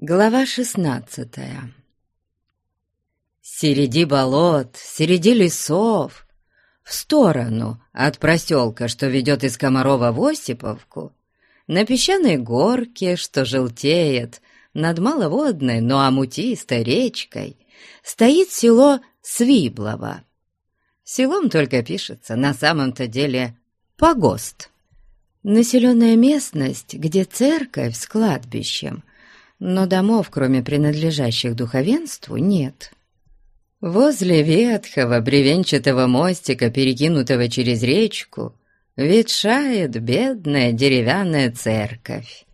Глава шестнадцатая Середи болот, среди лесов, в сторону от проселка, что ведет из Комарова в Осиповку, на песчаной горке, что желтеет над маловодной, но амутистой речкой, стоит село Свиблово. Селом только пишется, на самом-то деле погост. Населенная местность, где церковь с кладбищем, но домов, кроме принадлежащих духовенству, нет. Возле ветхого бревенчатого мостика, перекинутого через речку, ветшает бедная деревянная церковь.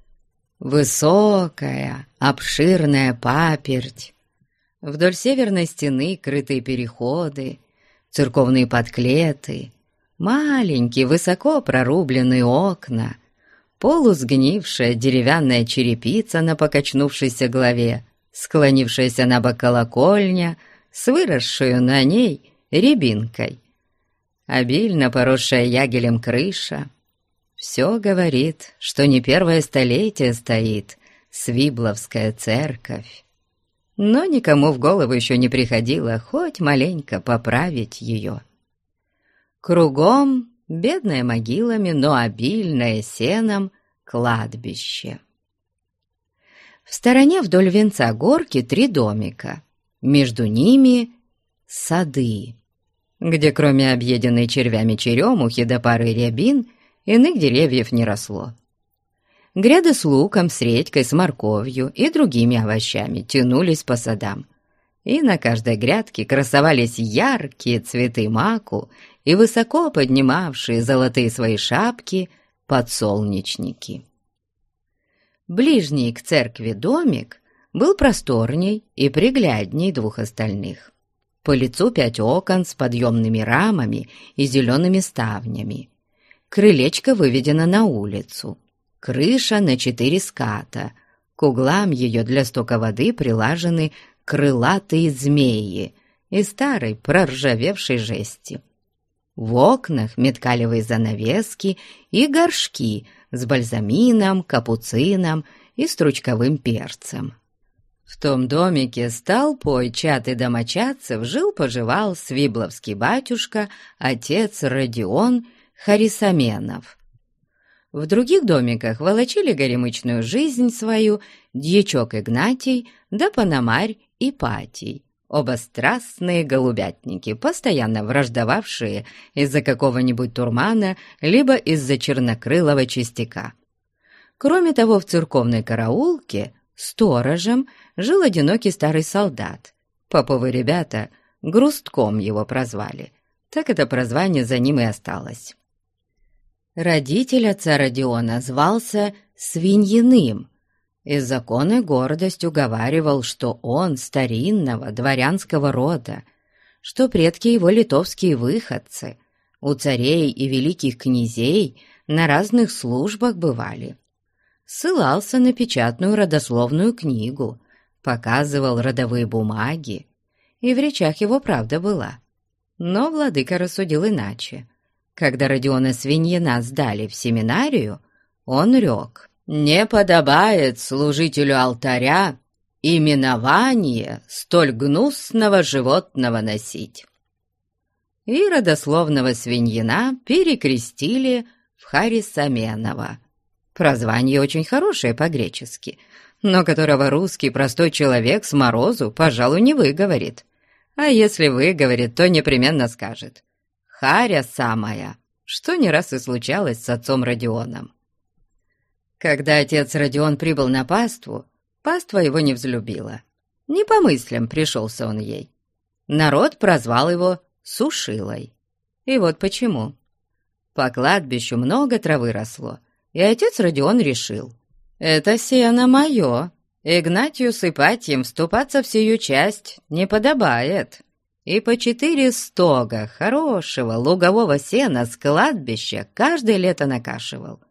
Высокая, обширная паперть. Вдоль северной стены крытые переходы, церковные подклеты, маленькие, высоко прорубленные окна — полусгнившая деревянная черепица на покачнувшейся голове, склонившаяся на бок колокольня с выросшую на ней рябинкой, обильно поросшая ягелем крыша. Все говорит, что не первое столетие стоит Свибловская церковь. Но никому в голову еще не приходило хоть маленько поправить ее. Кругом бедное могилами, но обильное сеном кладбище. В стороне вдоль венца горки три домика, между ними сады, где кроме объеденной червями черемухи до пары рябин иных деревьев не росло. Гряды с луком, с редькой, с морковью и другими овощами тянулись по садам, и на каждой грядке красовались яркие цветы маку и высоко поднимавшие золотые свои шапки подсолнечники. Ближний к церкви домик был просторней и приглядней двух остальных. По лицу пять окон с подъемными рамами и зелеными ставнями. Крылечко выведено на улицу. Крыша на четыре ската. К углам ее для стока воды прилажены крылатые змеи из старой проржавевшей жести. В окнах меткалевые занавески и горшки с бальзамином, капуцином и стручковым перцем. В том домике с толпой чат и домочадцев жил-поживал свибловский батюшка, отец Родион Харисаменов. В других домиках волочили горемычную жизнь свою дьячок Игнатий да Пономарь Ипатий, оба страстные голубятники, постоянно враждовавшие из-за какого-нибудь турмана, либо из-за чернокрылого частяка. Кроме того, в церковной караулке сторожем жил одинокий старый солдат. Поповы ребята грустком его прозвали. Так это прозвание за ним и осталось. Родитель отца Родиона звался Свиньиным, и законной гордостью говаривал, что он старинного дворянского рода, что предки его литовские выходцы, у царей и великих князей на разных службах бывали. Ссылался на печатную родословную книгу, показывал родовые бумаги, и в речах его правда была. Но владыка рассудил иначе. Когда Родиона Свиньина сдали в семинарию, он рек — не подобает служителю алтаря именование столь гнусного животного носить. И родословного свиньина перекрестили в Харисаменова. Прозвание очень хорошее по-гречески, но которого русский простой человек с морозу, пожалуй, не выговорит. А если выговорит, то непременно скажет «Харя самая», что не раз и случалось с отцом Родионом. Когда отец Родион прибыл на паству, паства его не взлюбила. Не по мыслям пришелся он ей. Народ прозвал его Сушилой. И вот почему. По кладбищу много травы росло, и отец Родион решил. «Это сено мое, Игнатию с Ипатьем вступаться в сию часть не подобает». И по четыре стога хорошего лугового сена с кладбища каждое лето накашивал.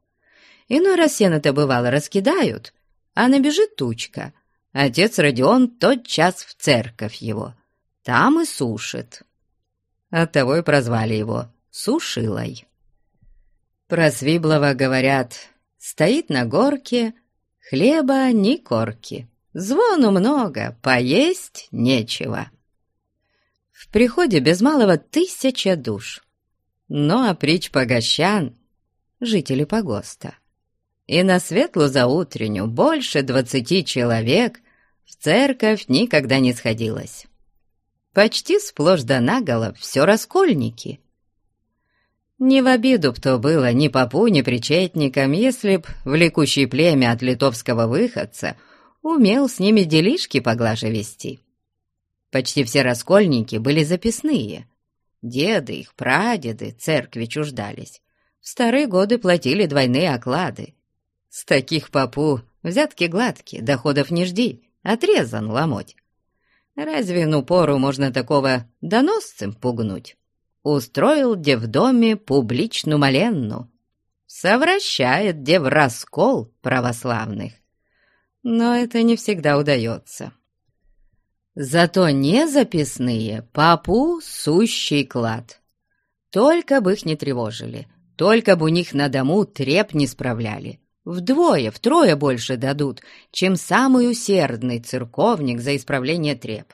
Иной раз сено-то бывало раскидают, а набежит тучка. Отец Родион тот час в церковь его. Там и сушит. Оттого и прозвали его Сушилой. Про Свиблова говорят, стоит на горке, хлеба ни корки. звону много, поесть нечего. В приходе без малого тысяча душ. Ну а притч погощан — жители погоста. И на светлу заутренню больше двадцати человек в церковь никогда не сходилось. Почти сплошь да наголо все раскольники. Не в обиду б то было ни попу, ни причетникам, если б влекущий племя от литовского выходца умел с ними делишки поглаже вести. Почти все раскольники были записные. Деды их, прадеды церкви чуждались. В старые годы платили двойные оклады. С таких попу взятки гладкие, доходов не жди, отрезан ломоть. Разве ну пору можно такого доносцем пугнуть? Устроил де в доме публичную моленну. Совращает де в раскол православных. Но это не всегда удается. Зато не записные папу сущий клад. Только бы их не тревожили, только бы у них на дому треп не справляли. Вдвое, втрое больше дадут, чем самый усердный церковник за исправление треп.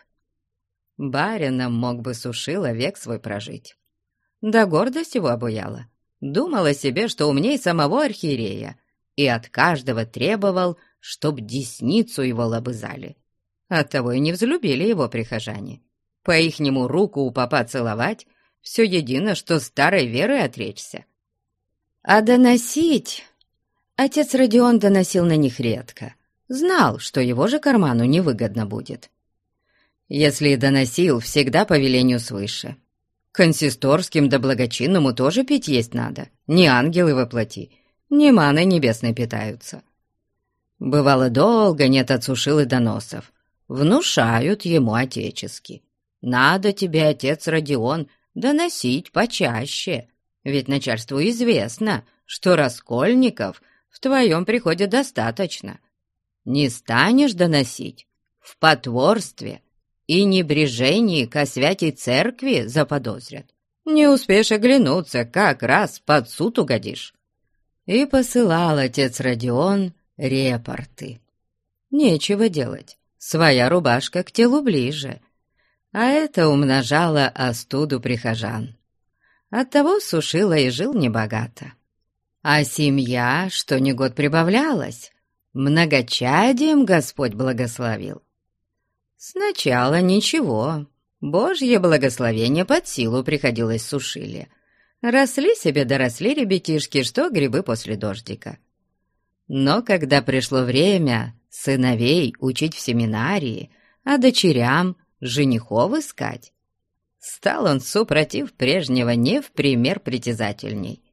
Барином мог бы сушила век свой прожить. Да гордость его обуяла. Думал о себе, что умней самого архиерея, и от каждого требовал, чтоб десницу его лобызали. Оттого и не взлюбили его прихожане. По-ихнему руку у папа целовать — все едино, что старой веры отречься. А доносить Отец Родион доносил на них редко. Знал, что его же карману невыгодно будет. Если и доносил, всегда по велению свыше. Консисторским да благочинному тоже пить есть надо. Не ангелы воплоти, не маны небесной питаются. Бывало, долго нет отсушил и доносов. Внушают ему отечески. Надо тебе, отец Родион, доносить почаще. Ведь начальству известно, что раскольников в твоем приходе достаточно. Не станешь доносить в потворстве и небрежении ко святой церкви заподозрят. Не успеешь оглянуться, как раз под суд угодишь. И посылал отец Родион репорты. Нечего делать, своя рубашка к телу ближе, а это умножало остуду прихожан. Оттого сушила и жил небогато. А семья, что ни год прибавлялась, многочадием Господь благословил. Сначала ничего, Божье благословение под силу приходилось сушили. Росли себе доросли ребятишки, что грибы после дождика. Но когда пришло время сыновей учить в семинарии, а дочерям женихов искать, стал он, супротив прежнего, не в пример притязательней.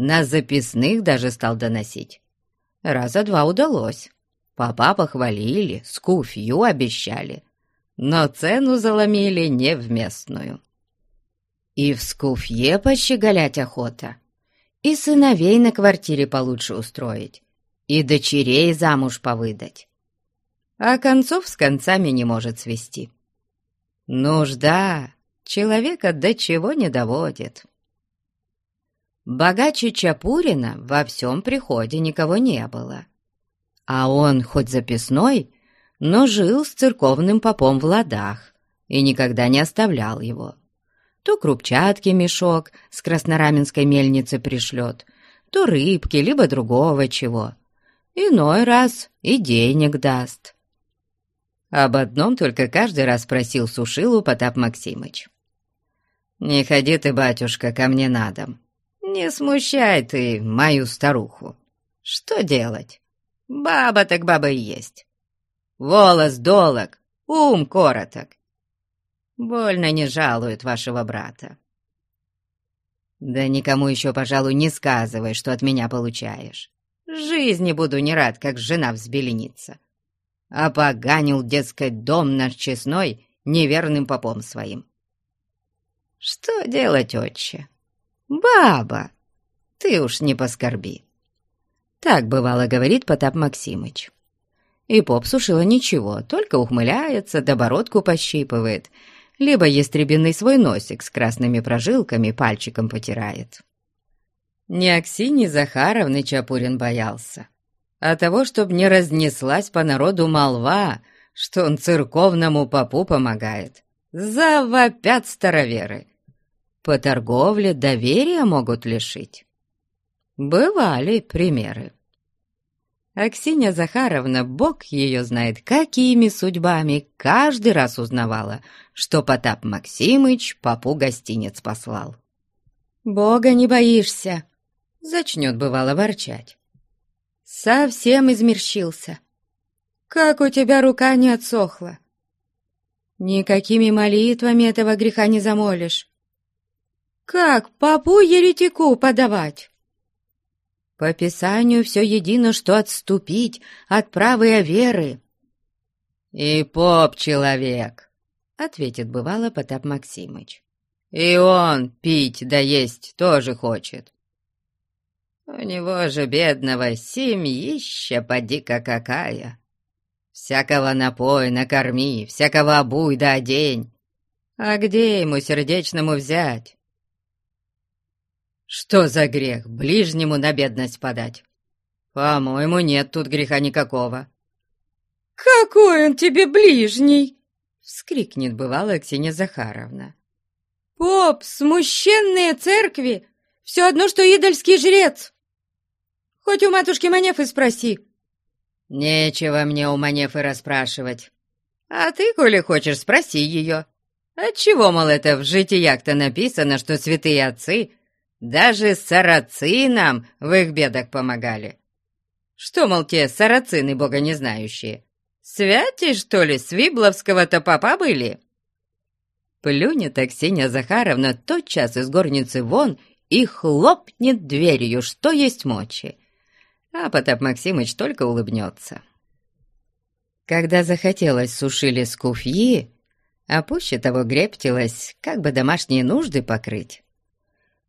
На записных даже стал доносить. Раза два удалось. Папа похвалили, скуфью обещали, но цену заломили невместную. И в скуфье пощеголять охота, и сыновей на квартире получше устроить, и дочерей замуж повыдать. А концов с концами не может свести. Нужда человека до чего не доводит. Богаче Чапурина во всем приходе никого не было. А он, хоть записной, но жил с церковным попом в ладах и никогда не оставлял его. То крупчатки мешок с краснораменской мельницы пришлет, то рыбки, либо другого чего. Иной раз и денег даст. Об одном только каждый раз просил Сушилу Потап Максимыч. «Не ходи ты, батюшка, ко мне на дом. «Не смущай ты мою старуху. Что делать? Баба так баба и есть. Волос долог, ум короток. Больно не жалуют вашего брата. Да никому еще, пожалуй, не сказывай, что от меня получаешь. Жизни буду не рад, как жена взбеленится. Опоганил, дескать, дом наш честной неверным попом своим. Что делать, отче? «Баба, ты уж не поскорби!» Так бывало говорит Потап Максимыч. И поп сушила ничего, только ухмыляется, да бородку пощипывает, либо ястребиный свой носик с красными прожилками пальчиком потирает. Не Аксини Захаровны Чапурин боялся, а того, чтобы не разнеслась по народу молва, что он церковному попу помогает. Завопят староверы. По торговле доверия могут лишить. Бывали примеры. Аксинья Захаровна, бог ее знает, какими судьбами, каждый раз узнавала, что Потап Максимыч папу гостиниц послал. «Бога не боишься!» — зачнет бывало ворчать. «Совсем измерщился. Как у тебя рука не отсохла? Никакими молитвами этого греха не замолишь. Как папу-еретику подавать?» По Писанию все едино, что отступить от правой веры. «И поп-человек», — ответит бывало Потап Максимыч. «И он пить да есть тоже хочет. У него же, бедного, семьища поди-ка какая. Всякого напой, накорми, всякого обуй да одень. А где ему сердечному взять?» Что за грех ближнему на бедность подать? По-моему, нет тут греха никакого. «Какой он тебе ближний!» — вскрикнет бывало Ксения Захаровна. «Поп, смущенные церкви! Все одно, что идольский жрец! Хоть у матушки Манефы спроси!» «Нечего мне у Манефы расспрашивать. А ты, коли хочешь, спроси ее. Отчего, мол, это в житиях-то написано, что святые отцы даже сарацинам в их бедах помогали. Что, мол, те сарацины бога не знающие? Святи, что ли, свибловского-то папа были?» Плюнет Аксинья Захаровна тотчас из горницы вон и хлопнет дверью, что есть мочи. А Потап Максимыч только улыбнется. Когда захотелось сушили скуфьи, а пуще того грептилось, как бы домашние нужды покрыть,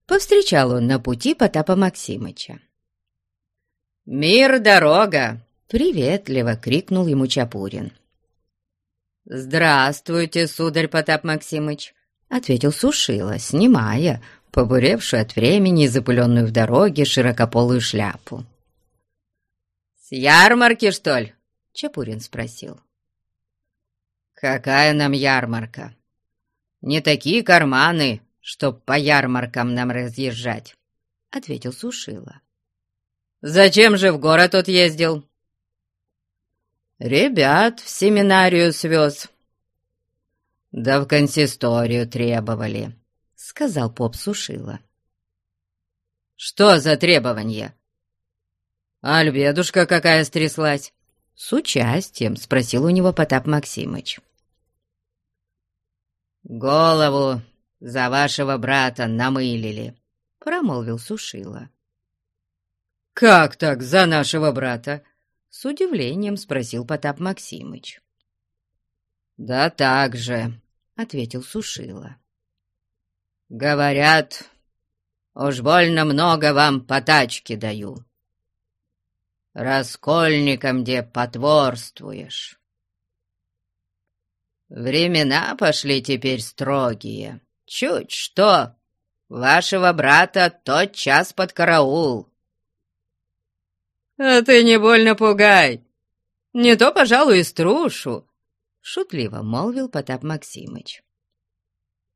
повстречал он на пути Потапа Максимыча. «Мир, дорога!» — приветливо крикнул ему Чапурин. «Здравствуйте, сударь Потап Максимыч!» — ответил Сушила, снимая побуревшую от времени и запыленную в дороге широкополую шляпу. «С ярмарки, что ли?» — Чапурин спросил. «Какая нам ярмарка? Не такие карманы, чтоб по ярмаркам нам разъезжать», — ответил Сушила. «Зачем же в город тот ездил?» «Ребят в семинарию свез». «Да в консисторию требовали», — сказал поп Сушила. «Что за требование?» «Альбедушка какая стряслась?» «С участием», — спросил у него Потап Максимыч. «Голову за вашего брата намылили», — промолвил Сушила. «Как так за нашего брата?» — с удивлением спросил Потап Максимыч. «Да так же», — ответил Сушила. «Говорят, уж больно много вам по тачке даю. Раскольником где потворствуешь. Времена пошли теперь строгие». Чуть что, вашего брата тот час под караул. «А ты не больно пугай! Не то, пожалуй, и струшу!» — шутливо молвил Потап Максимыч.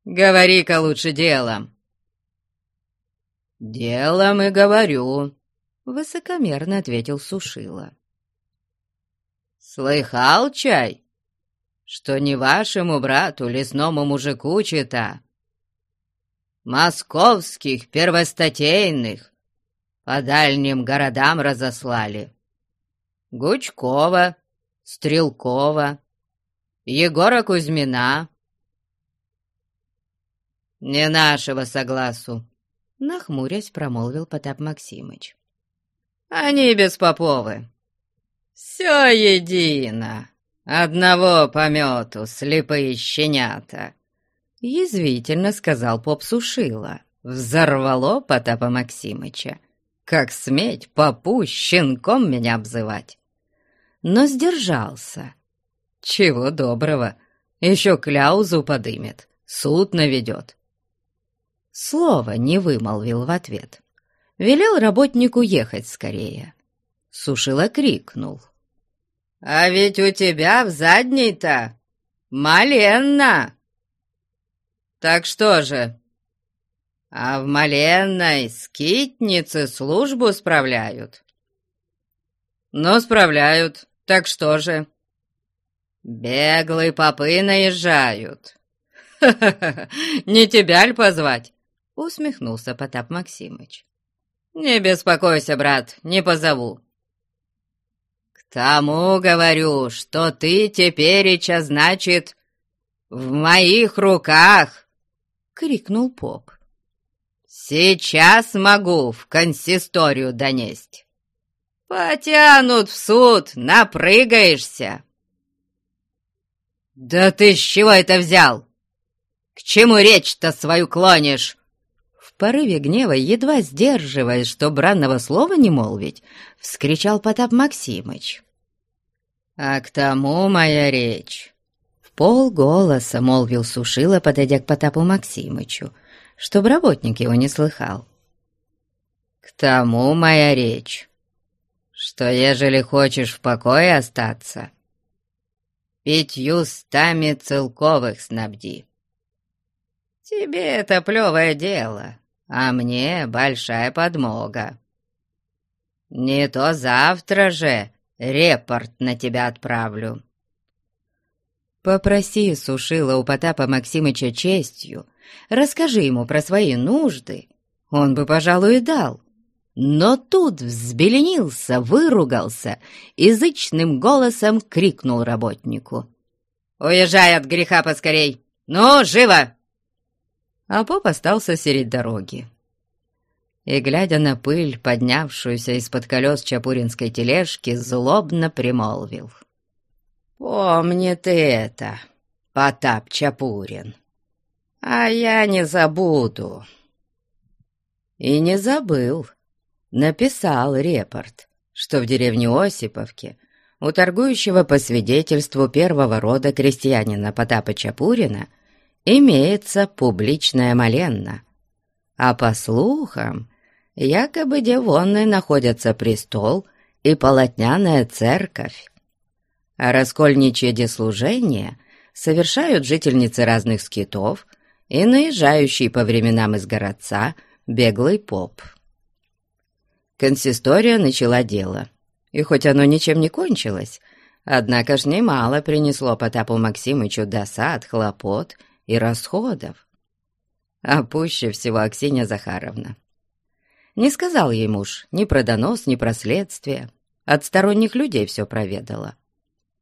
«Говори-ка лучше делом!» «Делом и говорю», — высокомерно ответил Сушила. «Слыхал, чай, что не вашему брату, лесному мужику чита, московских первостатейных по дальним городам разослали. Гучкова, Стрелкова, Егора Кузьмина. «Не нашего согласу», — нахмурясь промолвил Потап Максимыч. «Они без Поповы. Все едино, одного помету слепые щенята». Язвительно сказал поп Сушила. Взорвало Потапа Максимыча. Как сметь попу щенком меня обзывать. Но сдержался. Чего доброго, еще кляузу подымет, суд наведет. Слова не вымолвил в ответ. Велел работнику ехать скорее. Сушила крикнул. «А ведь у тебя в задней-то маленно!» «Так что же, а в маленной скитнице службу справляют?» «Ну, справляют, так что же?» «Беглые попы наезжают!» «Ха-ха-ха! Не тебя ль позвать?» — усмехнулся Потап Максимыч. «Не беспокойся, брат, не позову. «Тому говорю, что ты тепереча, значит, в моих руках!» — крикнул поп. «Сейчас могу в консисторию донесть. Потянут в суд, напрыгаешься!» «Да ты с чего это взял? К чему речь-то свою клонишь?» В порыве гнева, едва сдерживаясь, что бранного слова не молвить, вскричал Потап Максимыч. «А к тому моя речь!» Полголоса молвил Сушила, подойдя к Потапу Максимычу, чтоб работник его не слыхал. «К тому моя речь, что ежели хочешь в покое остаться, пятью стами целковых снабди. Тебе это плевое дело, а мне большая подмога. Не то завтра же репорт на тебя отправлю». Попроси Сушила у Потапа Максимыча честью, расскажи ему про свои нужды, он бы, пожалуй, и дал. Но тут взбеленился, выругался, язычным голосом крикнул работнику. «Уезжай от греха поскорей! Ну, живо!» А поп остался серед дороги и, глядя на пыль, поднявшуюся из-под колес чапуринской тележки, злобно примолвил. «Помни ты это, Потап Чапурин, а я не забуду». И не забыл. Написал репорт, что в деревне Осиповке у торгующего по свидетельству первого рода крестьянина Потапа Чапурина имеется публичная моленна, а по слухам якобы где вонной находятся престол и полотняная церковь. А раскольничье деслужение совершают жительницы разных скитов и наезжающий по временам из городца беглый поп. Консистория начала дело, и хоть оно ничем не кончилось, однако ж немало принесло Потапу Максимычу досад, хлопот и расходов. А пуще всего Аксинья Захаровна. Не сказал ей муж ни про донос, ни про следствие. От сторонних людей все проведала.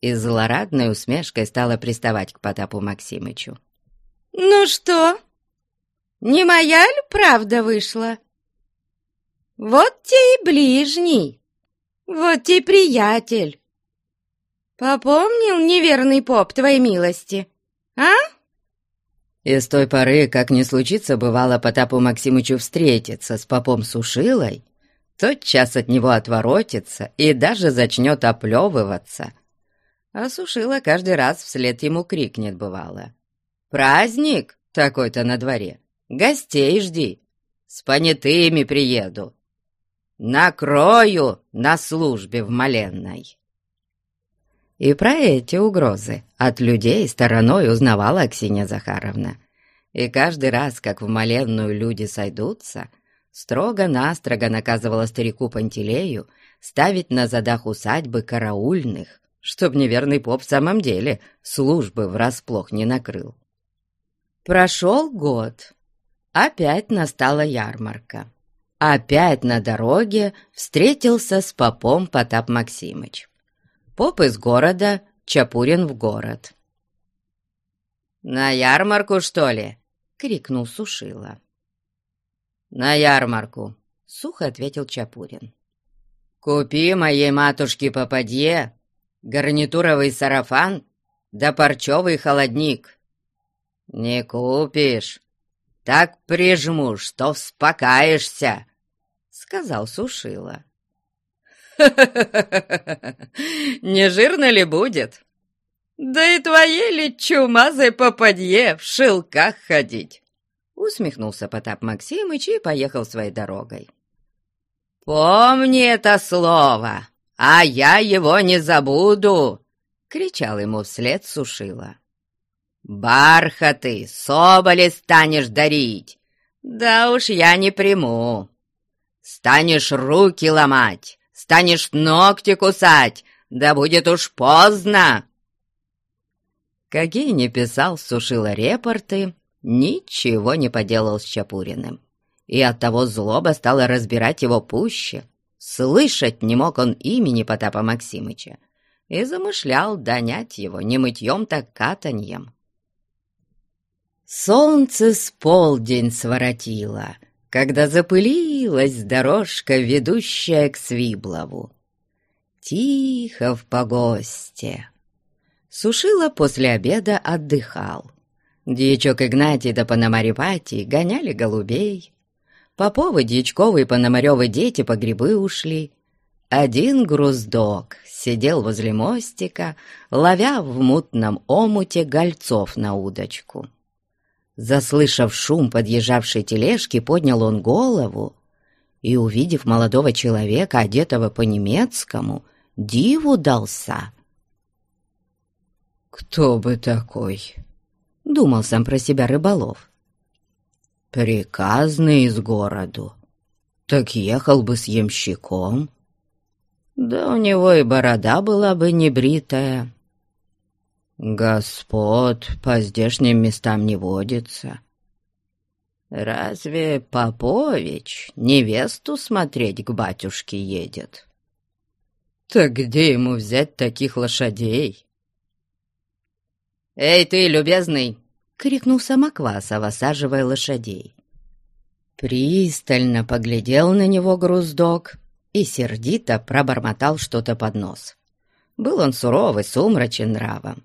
И злорадной усмешкой стала приставать к Потапу Максимычу. «Ну что, не моя ли правда вышла? Вот те и ближний, вот те приятель. Попомнил неверный поп твоей милости, а?» И с той поры, как не случится, бывало Потапу Максимычу встретиться с попом Сушилой, тотчас от него отворотится и даже зачнет оплевываться. А Сушила каждый раз вслед ему крикнет, бывало. «Праздник такой-то на дворе! Гостей жди! С понятыми приеду! Накрою на службе в Маленной!» И про эти угрозы от людей стороной узнавала Аксинья Захаровна. И каждый раз, как в моленную люди сойдутся, строго-настрого наказывала старику Пантелею ставить на задах усадьбы караульных, чтоб неверный поп в самом деле службы врасплох не накрыл. Прошел год. Опять настала ярмарка. Опять на дороге встретился с попом Потап Максимыч. Поп из города, Чапурин в город. «На ярмарку, что ли?» — крикнул Сушила. «На ярмарку», — сухо ответил Чапурин. «Купи моей матушке попадье гарнитуровый сарафан да парчевый холодник. Не купишь, так прижму, что вспокаешься», — сказал Сушила. Не жирно ли будет? Да и твоей ли чумазой попадье в шелках ходить?» Усмехнулся Потап Максимыч и поехал своей дорогой. «Помни это слово, а я его не забуду!» — кричал ему вслед Сушила. «Бархаты, соболи станешь дарить! Да уж я не приму! Станешь руки ломать, станешь ногти кусать, да будет уж поздно!» Какие не писал Сушила репорты, ничего не поделал с Чапуриным, и оттого злоба стала разбирать его пуще. Слышать не мог он имени Потапа Максимыча и замышлял донять его не мытьем, так катаньем. Солнце с полдень своротило, когда запылилась дорожка, ведущая к Свиблову. Тихо в погосте. Сушила после обеда отдыхал. Дьячок Игнатий да Пономарепатий гоняли голубей. Поповы, Дьячковы и Пономаревы дети по грибы ушли. Один груздок сидел возле мостика, ловя в мутном омуте гольцов на удочку. Заслышав шум подъезжавшей тележки, поднял он голову и, увидев молодого человека, одетого по-немецкому, диву дался. «Кто бы такой?» — думал сам про себя рыболов. «Приказный из городу. Так ехал бы с ямщиком. Да у него и борода была бы небритая». Господ по здешним местам не водится. Разве Попович невесту смотреть к батюшке едет? Так где ему взять таких лошадей? «Эй ты, любезный!» — крикнул Самоквасов, осаживая лошадей. Пристально поглядел на него груздок и сердито пробормотал что-то под нос. Был он суровый, сумрачен нравом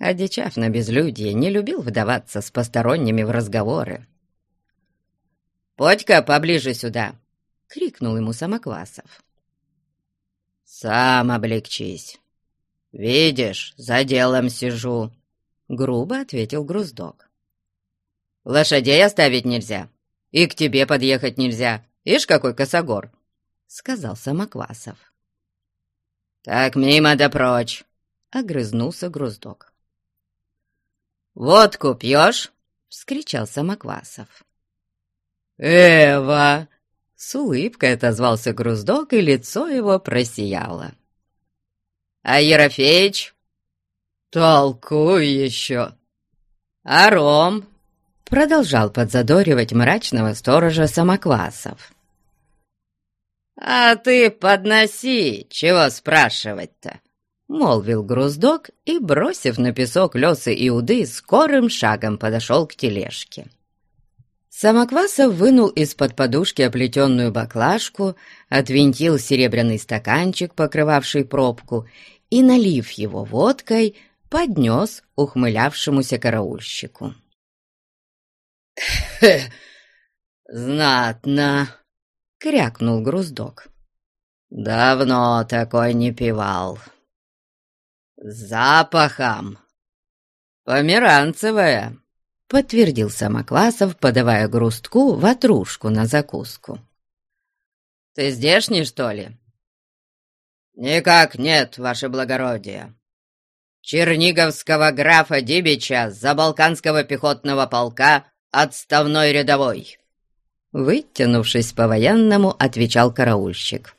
одичав на безлюдье, не любил вдаваться с посторонними в разговоры. «Подь-ка поближе сюда!» — крикнул ему Самоквасов. «Сам облегчись. Видишь, за делом сижу», — грубо ответил Груздок. «Лошадей оставить нельзя, и к тебе подъехать нельзя. Ишь, какой косогор!» — сказал Самоквасов. «Так мимо да прочь!» — огрызнулся Груздок. «Водку пьешь?» — вскричал Самоквасов. «Эва!» — с улыбкой отозвался Груздок, и лицо его просияло. «А Ерофеич?» «Толкуй еще!» «А Ром?» — продолжал подзадоривать мрачного сторожа Самоквасов. «А ты подноси, чего спрашивать-то?» молвил груздок и, бросив на песок лесы и уды, скорым шагом подошел к тележке. Самоквасов вынул из-под подушки оплетенную баклажку, отвинтил серебряный стаканчик, покрывавший пробку, и, налив его водкой, поднес ухмылявшемуся караульщику. «Хе, знатно!» — крякнул груздок. «Давно такой не пивал» запахом. Померанцевая, подтвердил Самоквасов, подавая грустку ватрушку на закуску. Ты здешний, что ли? Никак нет, ваше благородие. Черниговского графа Дибича за Балканского пехотного полка отставной рядовой. Вытянувшись по-военному, отвечал караульщик.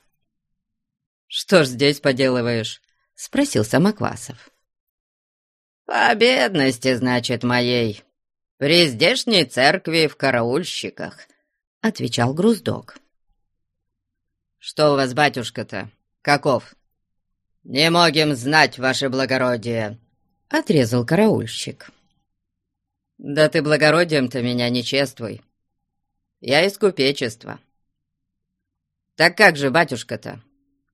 «Что ж здесь поделываешь?» — спросил Самоквасов. «По бедности, значит, моей. При здешней церкви в караульщиках», — отвечал Груздок. «Что у вас, батюшка-то? Каков?» «Не могем знать, ваше благородие», — отрезал караульщик. «Да ты благородием-то меня не чествуй. Я из купечества». «Так как же, батюшка-то?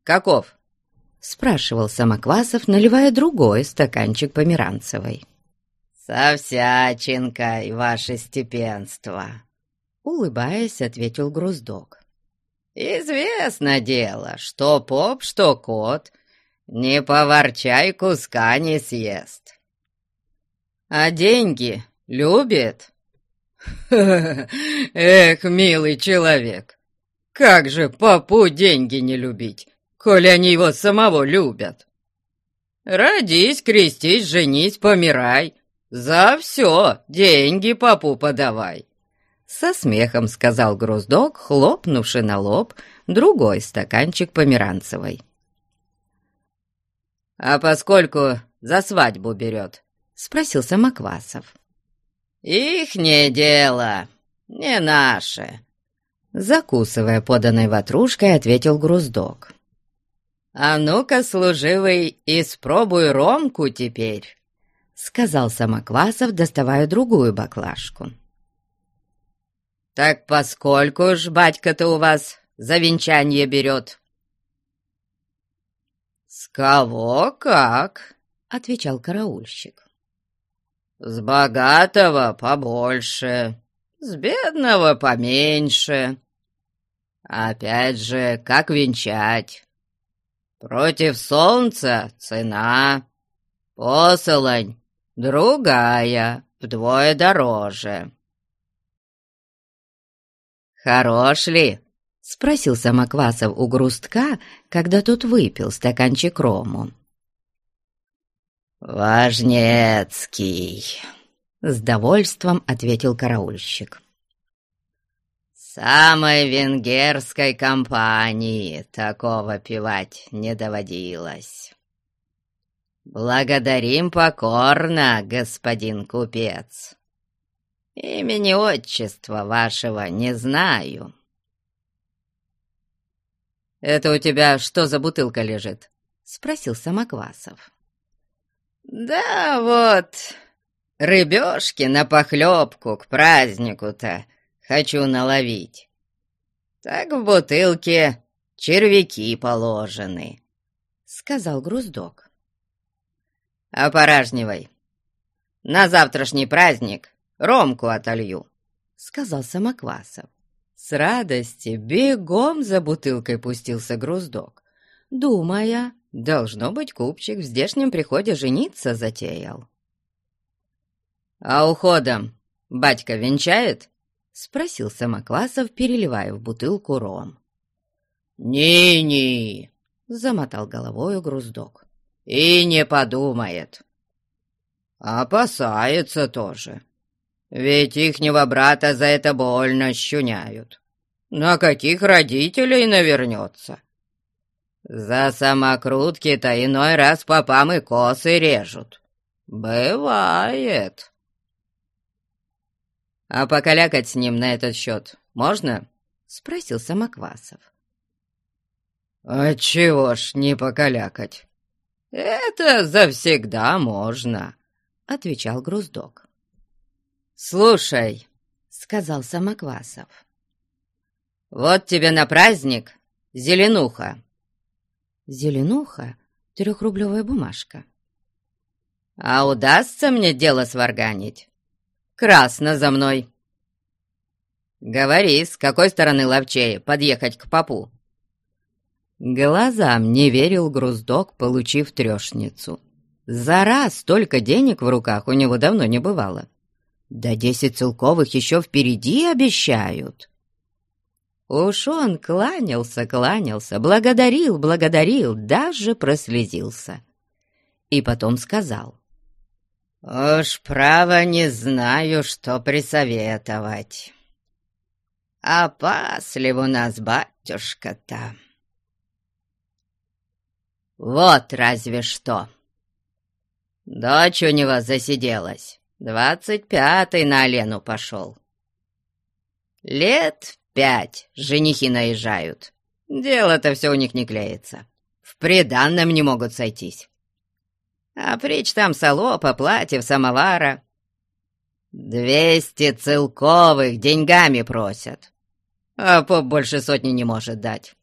Каков?» — спрашивал Самоквасов, наливая другой стаканчик померанцевой. «Со всячинкой, ваше степенство!» Улыбаясь, ответил Груздок. «Известно дело, что поп, что кот, не поворчай, куска не съест. А деньги любит?» «Эх, милый человек, как же попу деньги не любить!» коли они его самого любят. Родись, крестись, женись, помирай. За все деньги папу подавай. Со смехом сказал Груздок, хлопнувши на лоб другой стаканчик померанцевой. «А поскольку за свадьбу берет?» — спросил Самоквасов. «Ихнее дело, не наше», — закусывая поданной ватрушкой, ответил Груздок. «А ну-ка, служивый, испробуй ромку теперь», — сказал Самоквасов, доставая другую баклажку. «Так поскольку ж батька-то у вас за венчание берет?» «С кого как?» — отвечал караульщик. «С богатого побольше, с бедного поменьше. Опять же, как венчать? Против солнца цена, посолонь другая, вдвое дороже». «Хорош ли?» — спросил Самоквасов у грустка, когда тот выпил стаканчик рому. «Важнецкий», — с довольством ответил караульщик. «Самой венгерской компании такого пивать не доводилось. Благодарим покорно, господин купец. Имени отчества вашего не знаю». «Это у тебя что за бутылка лежит?» — спросил Самоквасов. «Да вот, рыбешки на похлебку к празднику-то хочу наловить. Так в бутылке червяки положены», — сказал Груздок. «Опоражнивай. На завтрашний праздник ромку отолью», — сказал Самоквасов. С радости бегом за бутылкой пустился Груздок, думая, должно быть, купчик в здешнем приходе жениться затеял. «А уходом батька венчает?» — спросил Самоквасов, переливая в бутылку ром. «Не-не!» — замотал головою Груздок. «И не подумает. Опасается тоже. Ведь ихнего брата за это больно щуняют. На каких родителей навернется? За самокрутки-то иной раз попам и косы режут. Бывает. А покалякать с ним на этот счет можно? Спросил Самоквасов. «Отчего ж не покалякать? Это завсегда можно», — отвечал Груздок. «Слушай», — сказал Самоквасов, — «вот тебе на праздник зеленуха». Зеленуха — трехрублевая бумажка. «А удастся мне дело сварганить? Красно за мной!» «Говори, с какой стороны ловчее подъехать к попу?» Глазам не верил Груздок, получив трешницу. За раз столько денег в руках у него давно не бывало. Да десять целковых еще впереди обещают. Уж он кланялся, кланялся, благодарил, благодарил, даже прослезился. И потом сказал. «Уж право не знаю, что присоветовать. Опаслив у нас батюшка-то. Вот разве что. Дочь у него засиделась. Двадцать пятый на Олену пошел. Лет пять женихи наезжают. Дело-то все у них не клеится. В приданном не могут сойтись. А прич там солопа, платьев, самовара. Двести целковых деньгами просят. А поп больше сотни не может дать.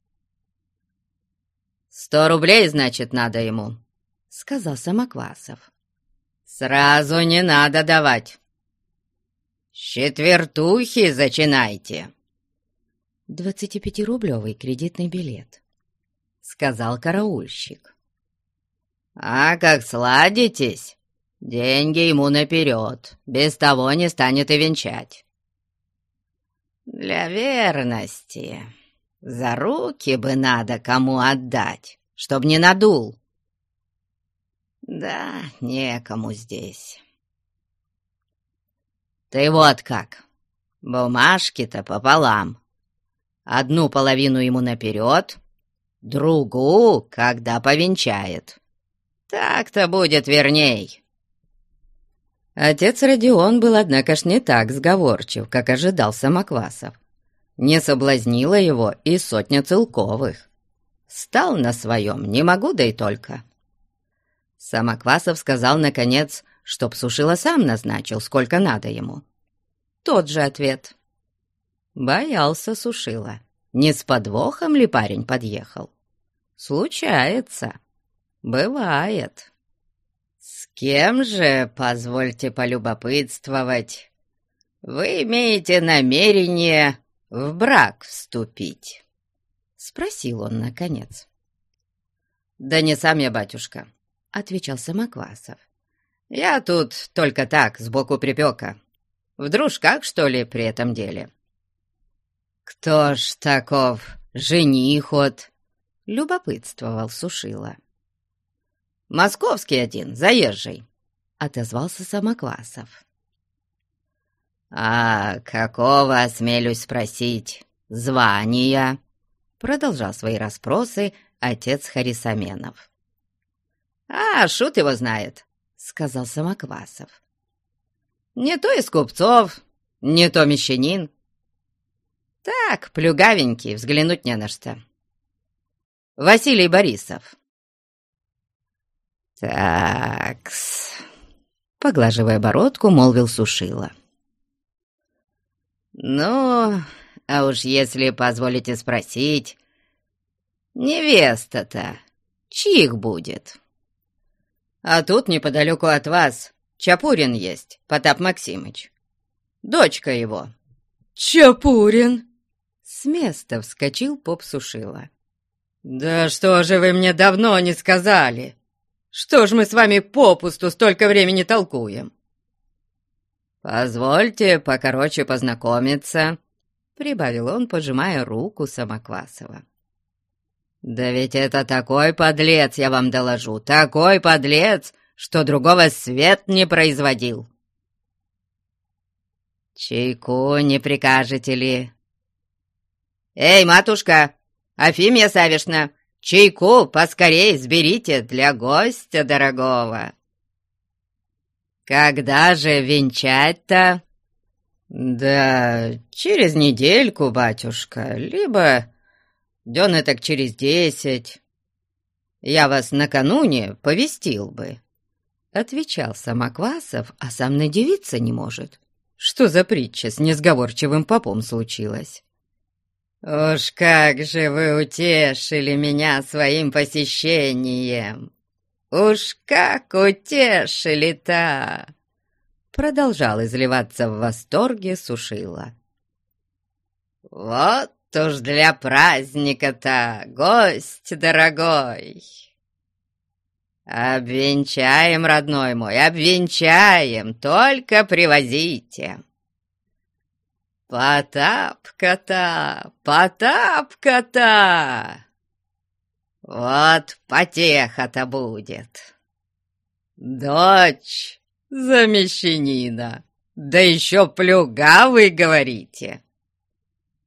«Сто рублей, значит, надо ему», — сказал Самоквасов. «Сразу не надо давать. С четвертухи зачинайте». «Двадцатипятирублевый кредитный билет», — сказал караульщик. «А как сладитесь, деньги ему наперед, без того не станет и венчать». «Для верности За руки бы надо кому отдать, чтоб не надул. Да, некому здесь. Ты вот как, бумажки-то пополам. Одну половину ему наперед, другую, когда повенчает. Так-то будет верней. Отец Родион был, однако ж, не так сговорчив, как ожидал Самоквасов. Не соблазнила его и сотня целковых. Стал на своем, не могу, да и только. Самоквасов сказал, наконец, чтоб Сушила сам назначил, сколько надо ему. Тот же ответ. Боялся Сушила. Не с подвохом ли парень подъехал? Случается. Бывает. С кем же, позвольте полюбопытствовать, вы имеете намерение в брак вступить? Спросил он наконец. «Да не сам я, батюшка», — отвечал Самоквасов. «Я тут только так, сбоку припека. В дружках, что ли, при этом деле?» «Кто ж таков жених от?» — любопытствовал Сушила. «Московский один, заезжий», — отозвался Самоквасов. «А какого, осмелюсь спросить, звания?» Продолжал свои расспросы отец Харисаменов. «А, шут его знает», — сказал Самоквасов. «Не то из купцов, не то мещанин. Так, плюгавенький, взглянуть не на что. Василий Борисов». «Такс», — поглаживая бородку, молвил Сушила. «Ну, а уж если позволите спросить, невеста-то чьих будет?» «А тут неподалеку от вас Чапурин есть, Потап Максимыч. Дочка его». «Чапурин!» С места вскочил поп Сушила. «Да что же вы мне давно не сказали? Что ж мы с вами попусту столько времени толкуем?» «Позвольте покороче познакомиться», — прибавил он, пожимая руку Самоквасова. «Да ведь это такой подлец, я вам доложу, такой подлец, что другого свет не производил!» «Чайку не прикажете ли?» «Эй, матушка, Афимья Савишна, чайку поскорей сберите для гостя дорогого!» «Когда же венчать-то?» «Да через недельку, батюшка, либо дён так через десять. Я вас накануне повестил бы», — отвечал Самоквасов, а сам надевиться не может. Что за притча с несговорчивым попом случилась? «Уж как же вы утешили меня своим посещением! Уж как утешили-то!» Продолжал изливаться в восторге Сушила. «Вот уж для праздника-то, гость дорогой!» «Обвенчаем, родной мой, обвенчаем, только привозите!» «Потапка-то, Потапка-то!» «Вот потеха-то будет!» «Дочь замещанина, да еще плюгавый, говорите!»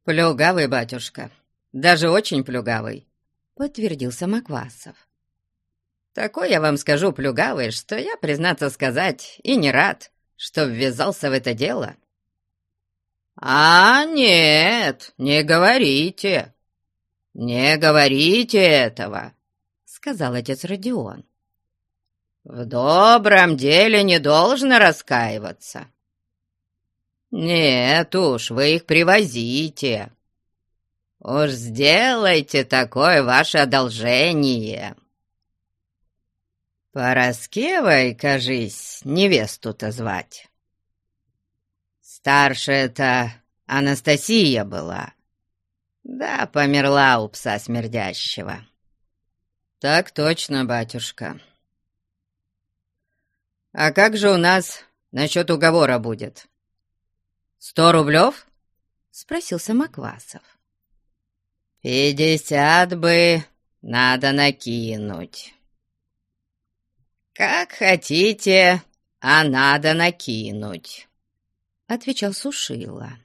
«Плюгавый, батюшка, даже очень плюгавый», — подтвердил Самоквасов. Такой я вам скажу, плюгавый, что я, признаться сказать, и не рад, что ввязался в это дело. А нет, не говорите, не говорите этого, сказал отец Родион. В добром деле не должно раскаиваться. Нет уж, вы их привозите. Уж сделайте такое ваше одолжение. Пороскевой, кажись, невесту-то звать. Старшая-то Анастасия была. Да, померла у пса смердящего. Так точно, батюшка. А как же у нас насчет уговора будет? Сто рублев? Спросил Самоквасов. «Пятьдесят бы надо накинуть». «Как хотите, а надо накинуть», — отвечал Сушила.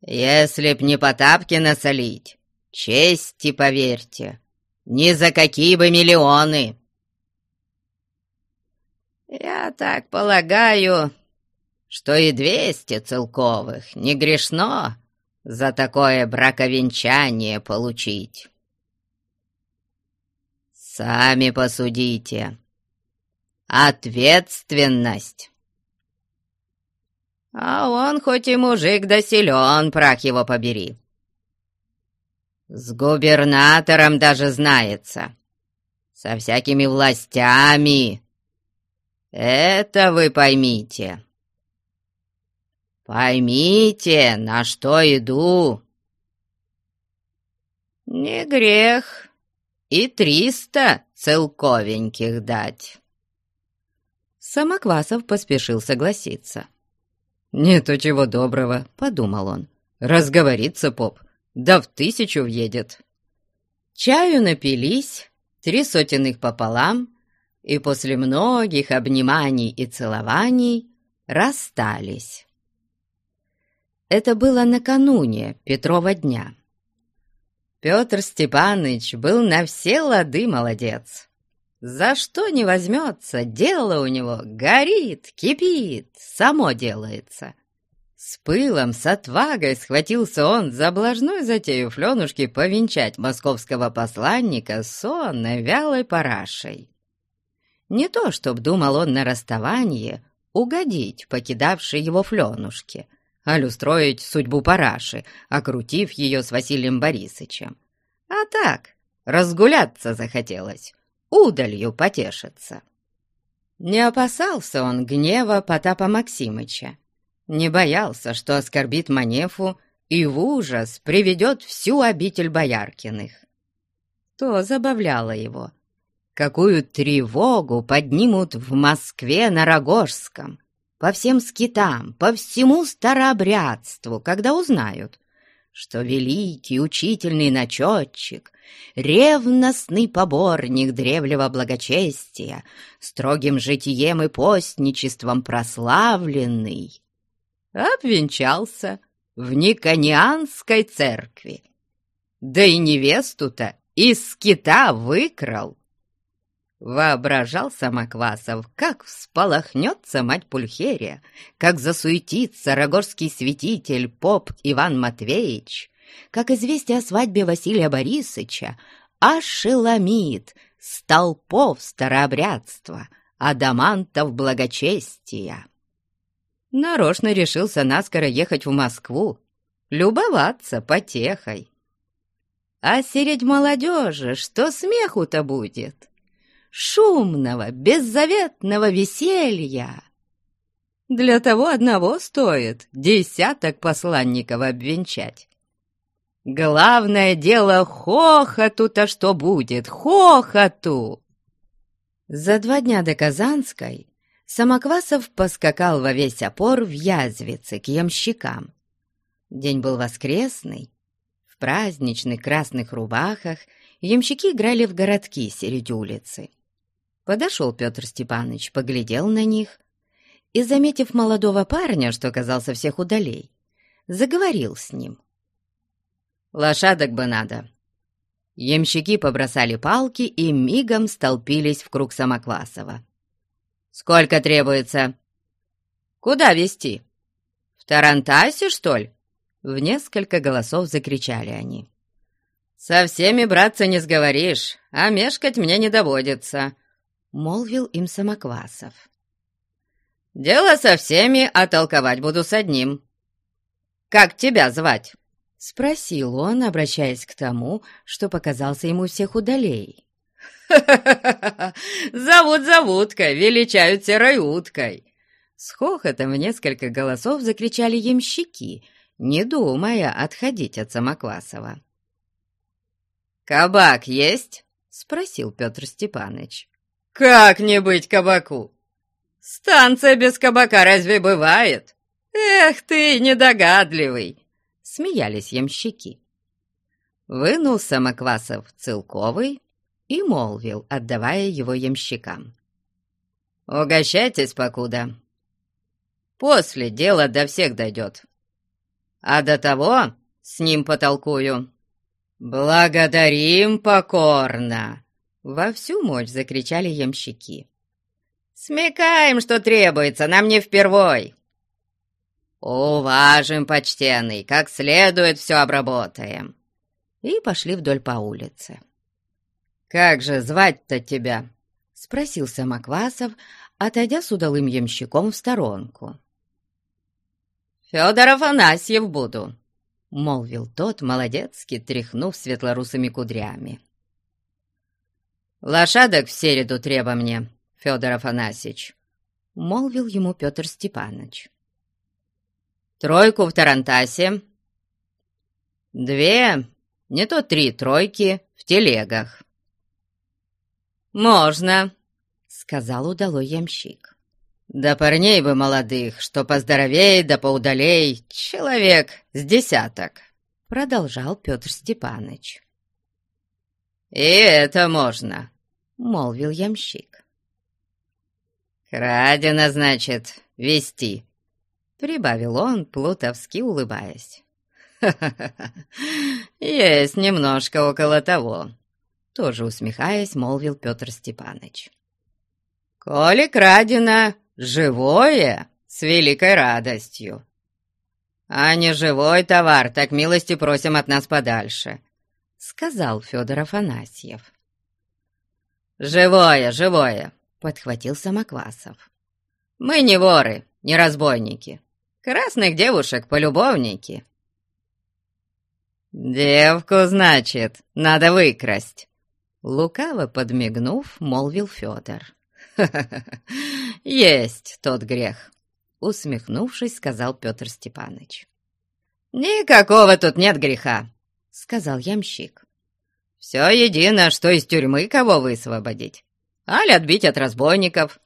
«Если б не Потапки насолить, чести поверьте, ни за какие бы миллионы!» «Я так полагаю, что и двести целковых не грешно за такое браковенчание получить. Сами посудите. Ответственность. А он хоть и мужик да силен, прах его побери. С губернатором даже знается. Со всякими властями. Это вы поймите. Поймите, на что иду. Не грех и триста целковеньких дать. Самоквасов поспешил согласиться. «Не-то чего доброго», — подумал он. «Разговорится поп, да в тысячу въедет». Чаю напились, три сотенных пополам, и после многих обниманий и целований расстались. Это было накануне Петрова дня. Петр Степаныч был на все лады молодец. За что не возьмется, дело у него горит, кипит, само делается. С пылом, с отвагой схватился он за блажную затею Фленушки повенчать московского посланника сонной вялой парашей. Не то, чтоб думал он на расставание угодить покидавшей его Фленушке, аль устроить судьбу параши, окрутив ее с Василием Борисычем. А так, разгуляться захотелось, удалью потешиться. Не опасался он гнева Потапа Максимыча, не боялся, что оскорбит Манефу и в ужас приведет всю обитель Бояркиных. То забавляло его. Какую тревогу поднимут в Москве на Рогожском, по всем скитам, по всему старообрядству, когда узнают, что великий учительный начетчик, ревностный поборник древнего благочестия, строгим житием и постничеством прославленный, обвенчался в Никонианской церкви. Да и невесту-то из скита выкрал. Воображал Самоквасов, как всполохнется мать Пульхерия, как засуетится рогорский святитель поп Иван Матвеевич, как известие о свадьбе Василия Борисыча ошеломит столпов старообрядства, адамантов благочестия. Нарочно решился наскоро ехать в Москву, любоваться потехой. А середь молодежи что смеху-то будет? Шумного, беззаветного веселья. Для того одного стоит десяток посланников обвенчать. Главное дело хохоту-то что будет, хохоту! За два дня до Казанской Самоквасов поскакал во весь опор в Язвице к ямщикам. День был воскресный. В праздничных красных рубахах ямщики играли в городки среди улицы. Подошел Петр Степанович, поглядел на них и, заметив молодого парня, что оказался всех удалей, заговорил с ним. «Лошадок бы надо». Ямщики побросали палки и мигом столпились в круг Самоквасова. «Сколько требуется?» «Куда везти? В Тарантасе, что ли?» В несколько голосов закричали они. «Со всеми, братца, не сговоришь, а мешкать мне не доводится», молвил им Самоквасов. «Дело со всеми, а толковать буду с одним. Как тебя звать?» — спросил он, обращаясь к тому, что показался ему всех удалей. «Зовут Завуткой, величают серой уткой!» С хохотом в несколько голосов закричали ямщики, не думая отходить от Самоквасова. «Кабак есть?» — спросил Петр Степаныч. «Как не быть кабаку? Станция без кабака разве бывает? Эх ты, недогадливый!» Смеялись ямщики. вынул самоквасов целковый и молвил, отдавая его ямщикам. «Угощайтесь покуда. После дело до всех дойдет. А до того с ним потолкую». «Благодарим покорно!» Во всю мощь закричали ямщики. «Смекаем, что требуется, нам не впервой!» «Уважим, почтенный, как следует все обработаем!» И пошли вдоль по улице. «Как же звать-то тебя?» — спросил Самоквасов, отойдя с удалым ямщиком в сторонку. «Федор Афанасьев буду», — молвил тот, молодецки тряхнув светлорусыми кудрями. «Лошадок в середу треба мне, Федор Афанасьевич», — молвил ему Петр Степанович. «Тройку в Тарантасе, две, не то три тройки в телегах». «Можно», — сказал удалой ямщик. «Да парней бы молодых, что поздоровей да поудалей, человек с десяток», — продолжал Петр Степанович. «И это можно», — молвил ямщик. «Крадено, значит, вести», — прибавил он, плутовски улыбаясь. «Ха-ха-ха! Есть немножко около того», — тоже усмехаясь, молвил Петр Степаныч. «Коли крадено живое, с великой радостью. А не живой товар, так милости просим от нас подальше», — сказал Федор Афанасьев. «Живое, живое!» — подхватил Самоквасов. «Мы не воры, не разбойники. Красных девушек полюбовники». «Девку, значит, надо выкрасть!» Лукаво подмигнув, молвил Федор. есть тот грех!» Усмехнувшись, сказал Петр Степаныч. «Никакого тут нет греха!» — сказал ямщик. Все едино, что из тюрьмы кого высвободить, аль отбить от разбойников.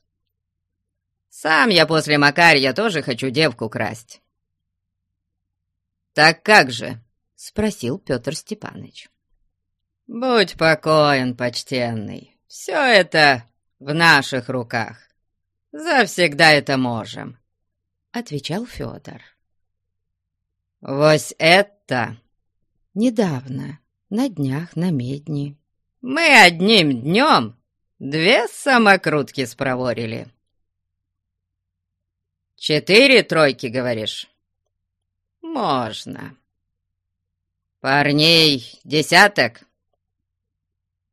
Сам я после Макарья тоже хочу девку красть. «Так как же?» — спросил Петр Степанович. «Будь покоен, почтенный, все это в наших руках. Завсегда это можем», — отвечал Федор. «Вось это...» «Недавно на днях, на медни. Мы одним днем две самокрутки спроворили. Четыре тройки, говоришь? Можно. Парней десяток?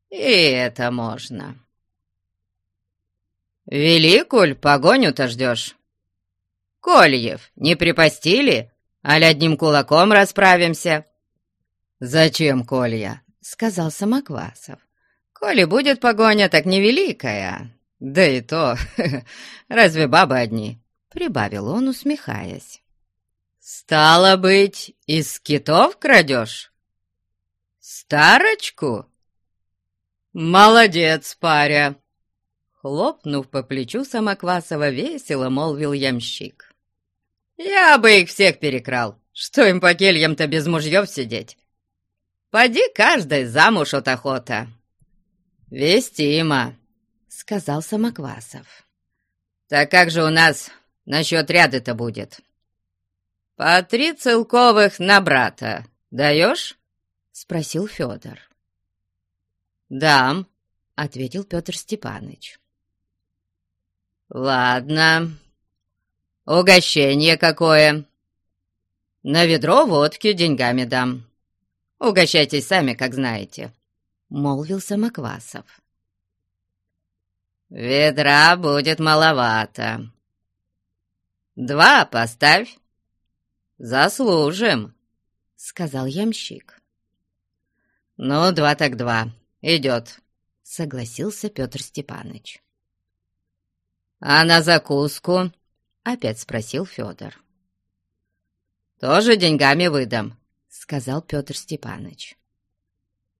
И это можно. Великуль погоню-то ждешь? Кольев, не припастили? Аль одним кулаком расправимся?» «Зачем, Колья?» — сказал Самоквасов. «Коли будет погоня, так невеликая. Да и то, разве бабы одни?» — прибавил он, усмехаясь. «Стало быть, из китов крадешь? Старочку?» «Молодец, паря!» Хлопнув по плечу Самоквасова, весело молвил ямщик. «Я бы их всех перекрал. Что им по кельям-то без мужьев сидеть? Поди каждой замуж от охота». «Вестимо», — сказал Самоквасов. «Так как же у нас насчет ряды-то будет?» «По три целковых на брата даешь?» — спросил Федор. «Дам», — ответил Петр Степаныч. «Ладно. Угощение какое?» «На ведро водки деньгами дам». Угощайтесь сами, как знаете», — молвил Самоквасов. «Ведра будет маловато. Два поставь. Заслужим», — сказал ямщик. «Ну, два так два. Идет», — согласился Петр Степаныч. «А на закуску?» — опять спросил Федор. «Тоже деньгами выдам», сказал Петр Степанович.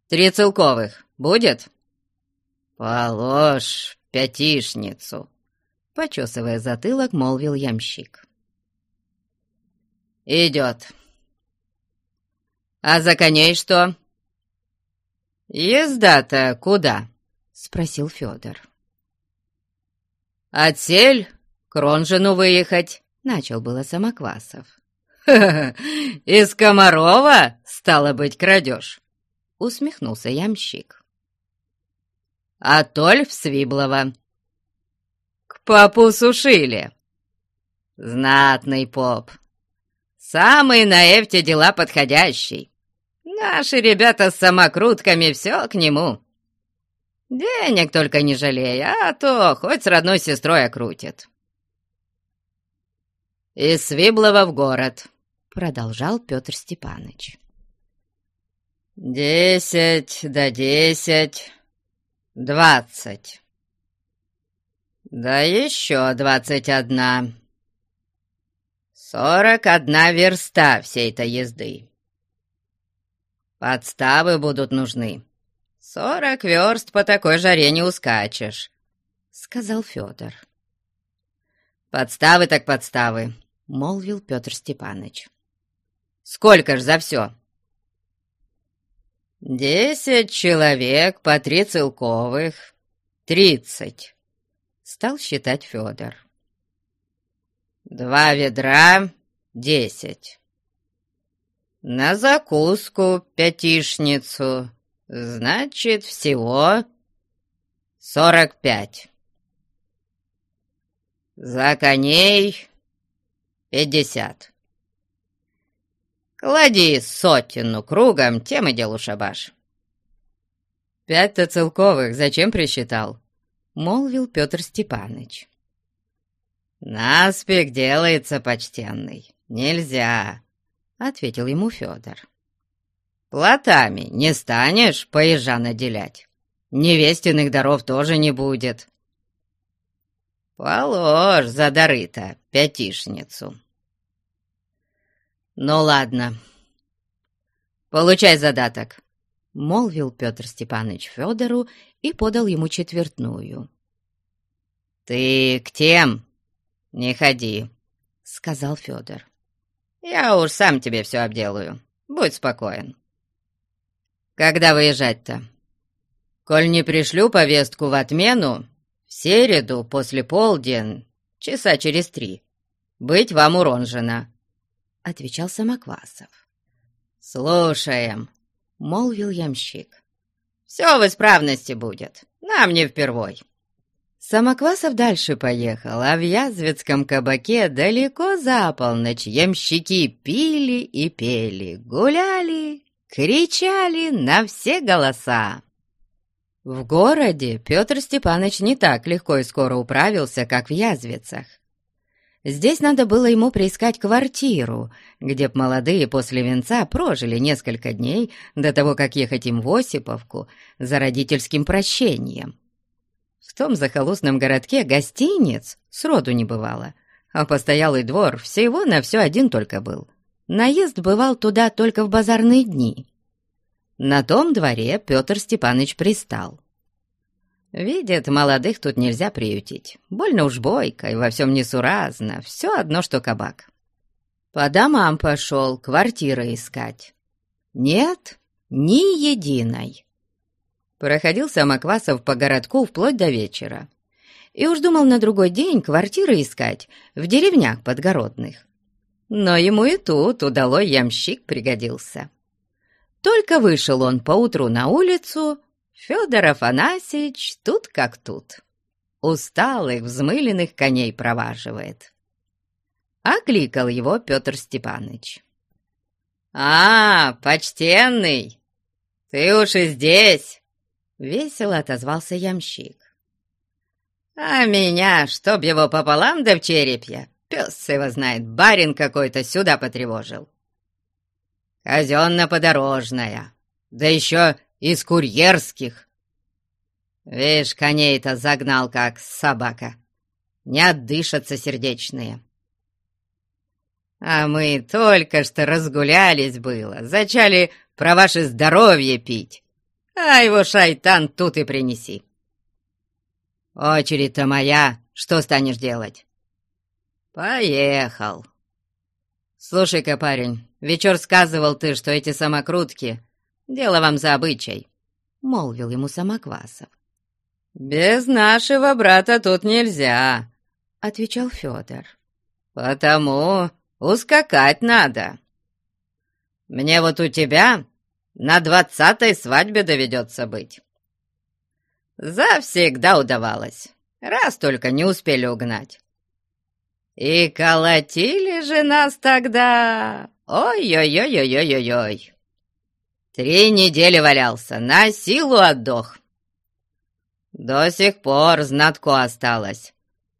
«Три целковых будет?» «Положь пятишницу», — почесывая затылок, молвил ямщик. «Идет. А за коней что? езда-то куда?» — спросил Федор. «Отсель, к Ронжину выехать», — начал было Самоквасов. «Ха -ха, из Комарова, стало быть, крадешь», — усмехнулся ямщик. «А Толь в Свиблова». «К попу сушили». «Знатный поп. Самый на Эвте дела подходящий. Наши ребята с самокрутками все к нему. Денег только не жалей, а то хоть с родной сестрой окрутит». «Из Свиблова в город», продолжал Петр Степаныч. «Десять да десять, двадцать. Да еще двадцать одна. Сорок одна верста всей-то езды. Подставы будут нужны. Сорок верст по такой жаре не ускачешь», — сказал Федор. «Подставы так подставы», — молвил Петр Степаныч. Сколько ж за все?» «Десять человек по три целковых. Тридцать», — стал считать Федор. «Два ведра — десять. На закуску пятишницу, значит, всего сорок пять. За коней пятьдесят». Клади сотину кругом, тем и делу шабаш. «Пять-то целковых зачем присчитал?» — молвил Петр Степаныч. «Наспех делается, почтенный, нельзя», — ответил ему Федор. «Платами не станешь поезжа наделять, невестиных даров тоже не будет. Положь за дары-то пятишницу». «Ну ладно, получай задаток», — молвил Петр Степанович Федору и подал ему четвертную. «Ты к тем не ходи», — сказал Федор. «Я уж сам тебе все обделаю. Будь спокоен». «Когда выезжать-то?» «Коль не пришлю повестку в отмену, в середу после полдень, часа через три, быть вам уронжено отвечал Самоквасов. «Слушаем», — молвил ямщик. «Все в исправности будет, нам не впервой». Самоквасов дальше поехал, а в Язвецком кабаке далеко за полночь ямщики пили и пели, гуляли, кричали на все голоса. В городе Петр Степанович не так легко и скоро управился, как в Язвицах. Здесь надо было ему приискать квартиру, где б молодые после венца прожили несколько дней до того, как ехать им в Осиповку за родительским прощением. В том захолустном городке гостиниц сроду не бывало, а постоялый двор всего на все один только был. Наезд бывал туда только в базарные дни. На том дворе Петр Степанович пристал. Видит, молодых тут нельзя приютить. Больно уж бойко и во всем несуразно. Все одно, что кабак. По домам пошел квартиры искать. Нет, ни единой. Проходил Самоквасов по городку вплоть до вечера. И уж думал на другой день квартиры искать в деревнях подгородных. Но ему и тут удалой ямщик пригодился. Только вышел он поутру на улицу, Федор Афанасьевич тут как тут. Усталых, взмыленных коней проваживает. Окликал его Петр Степаныч. «А, почтенный, ты уж и здесь!» Весело отозвался ямщик. «А меня, чтоб его пополам да в черепья, пес его знает, барин какой-то сюда потревожил. Казенно-подорожная, да еще из курьерских. Вишь, коней-то загнал, как собака. Не отдышатся сердечные. А мы только что разгулялись было, зачали про ваше здоровье пить. А его шайтан тут и принеси. Очередь-то моя, что станешь делать? Поехал. Слушай-ка, парень, вечер сказывал ты, что эти самокрутки Дело вам за обычай. молвил ему Самоквасов. «Без нашего брата тут нельзя», — отвечал Федор. «Потому ускакать надо. Мне вот у тебя на двадцатой свадьбе доведется быть. Завсегда удавалось, раз только не успели угнать. И колотили же нас тогда, ой-ой-ой-ой-ой-ой. Три недели валялся, на силу отдох. До сих пор знатко осталось,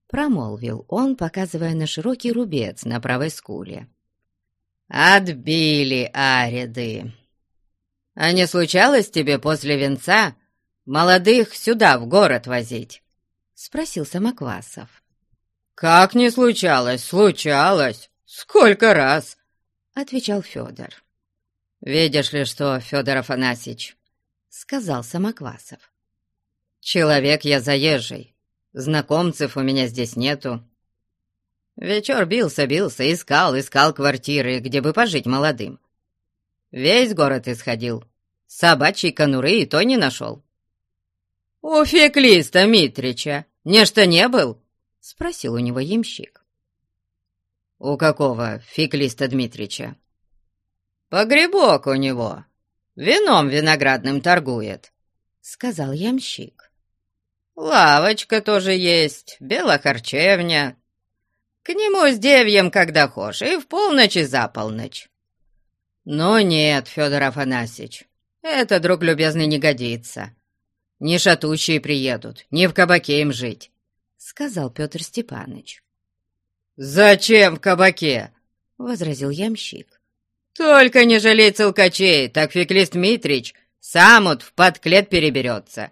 промолвил он, показывая на широкий рубец на правой скуле. «Отбили ариды. А не случалось тебе после венца молодых сюда, в город, возить?» — спросил Самоквасов. «Как не случалось? Случалось! Сколько раз!» — отвечал Федор. «Видишь ли что, Федор Афанасьевич?» — сказал Самоквасов. «Человек я заезжий, знакомцев у меня здесь нету. Вечер бился-бился, искал, искал квартиры, где бы пожить молодым. Весь город исходил, собачьей конуры и то не нашел. «У Феклиста Митрича нечто не был?» — спросил у него ямщик. «У какого Феклиста Дмитрича?» «Погребок у него, вином виноградным торгует», — сказал ямщик. «Лавочка тоже есть, белохарчевня, к нему с девьем, когда хошь, и в полночь и за полночь. Но нет, Федор Афанасьевич, это, друг любезный, не годится. Не шатущие приедут, не в кабаке им жить, — сказал Петр Степаныч. «Зачем в кабаке?» — возразил ямщик. «Только не жалей целкачей, так Феклист Митрич сам вот в подклет переберется,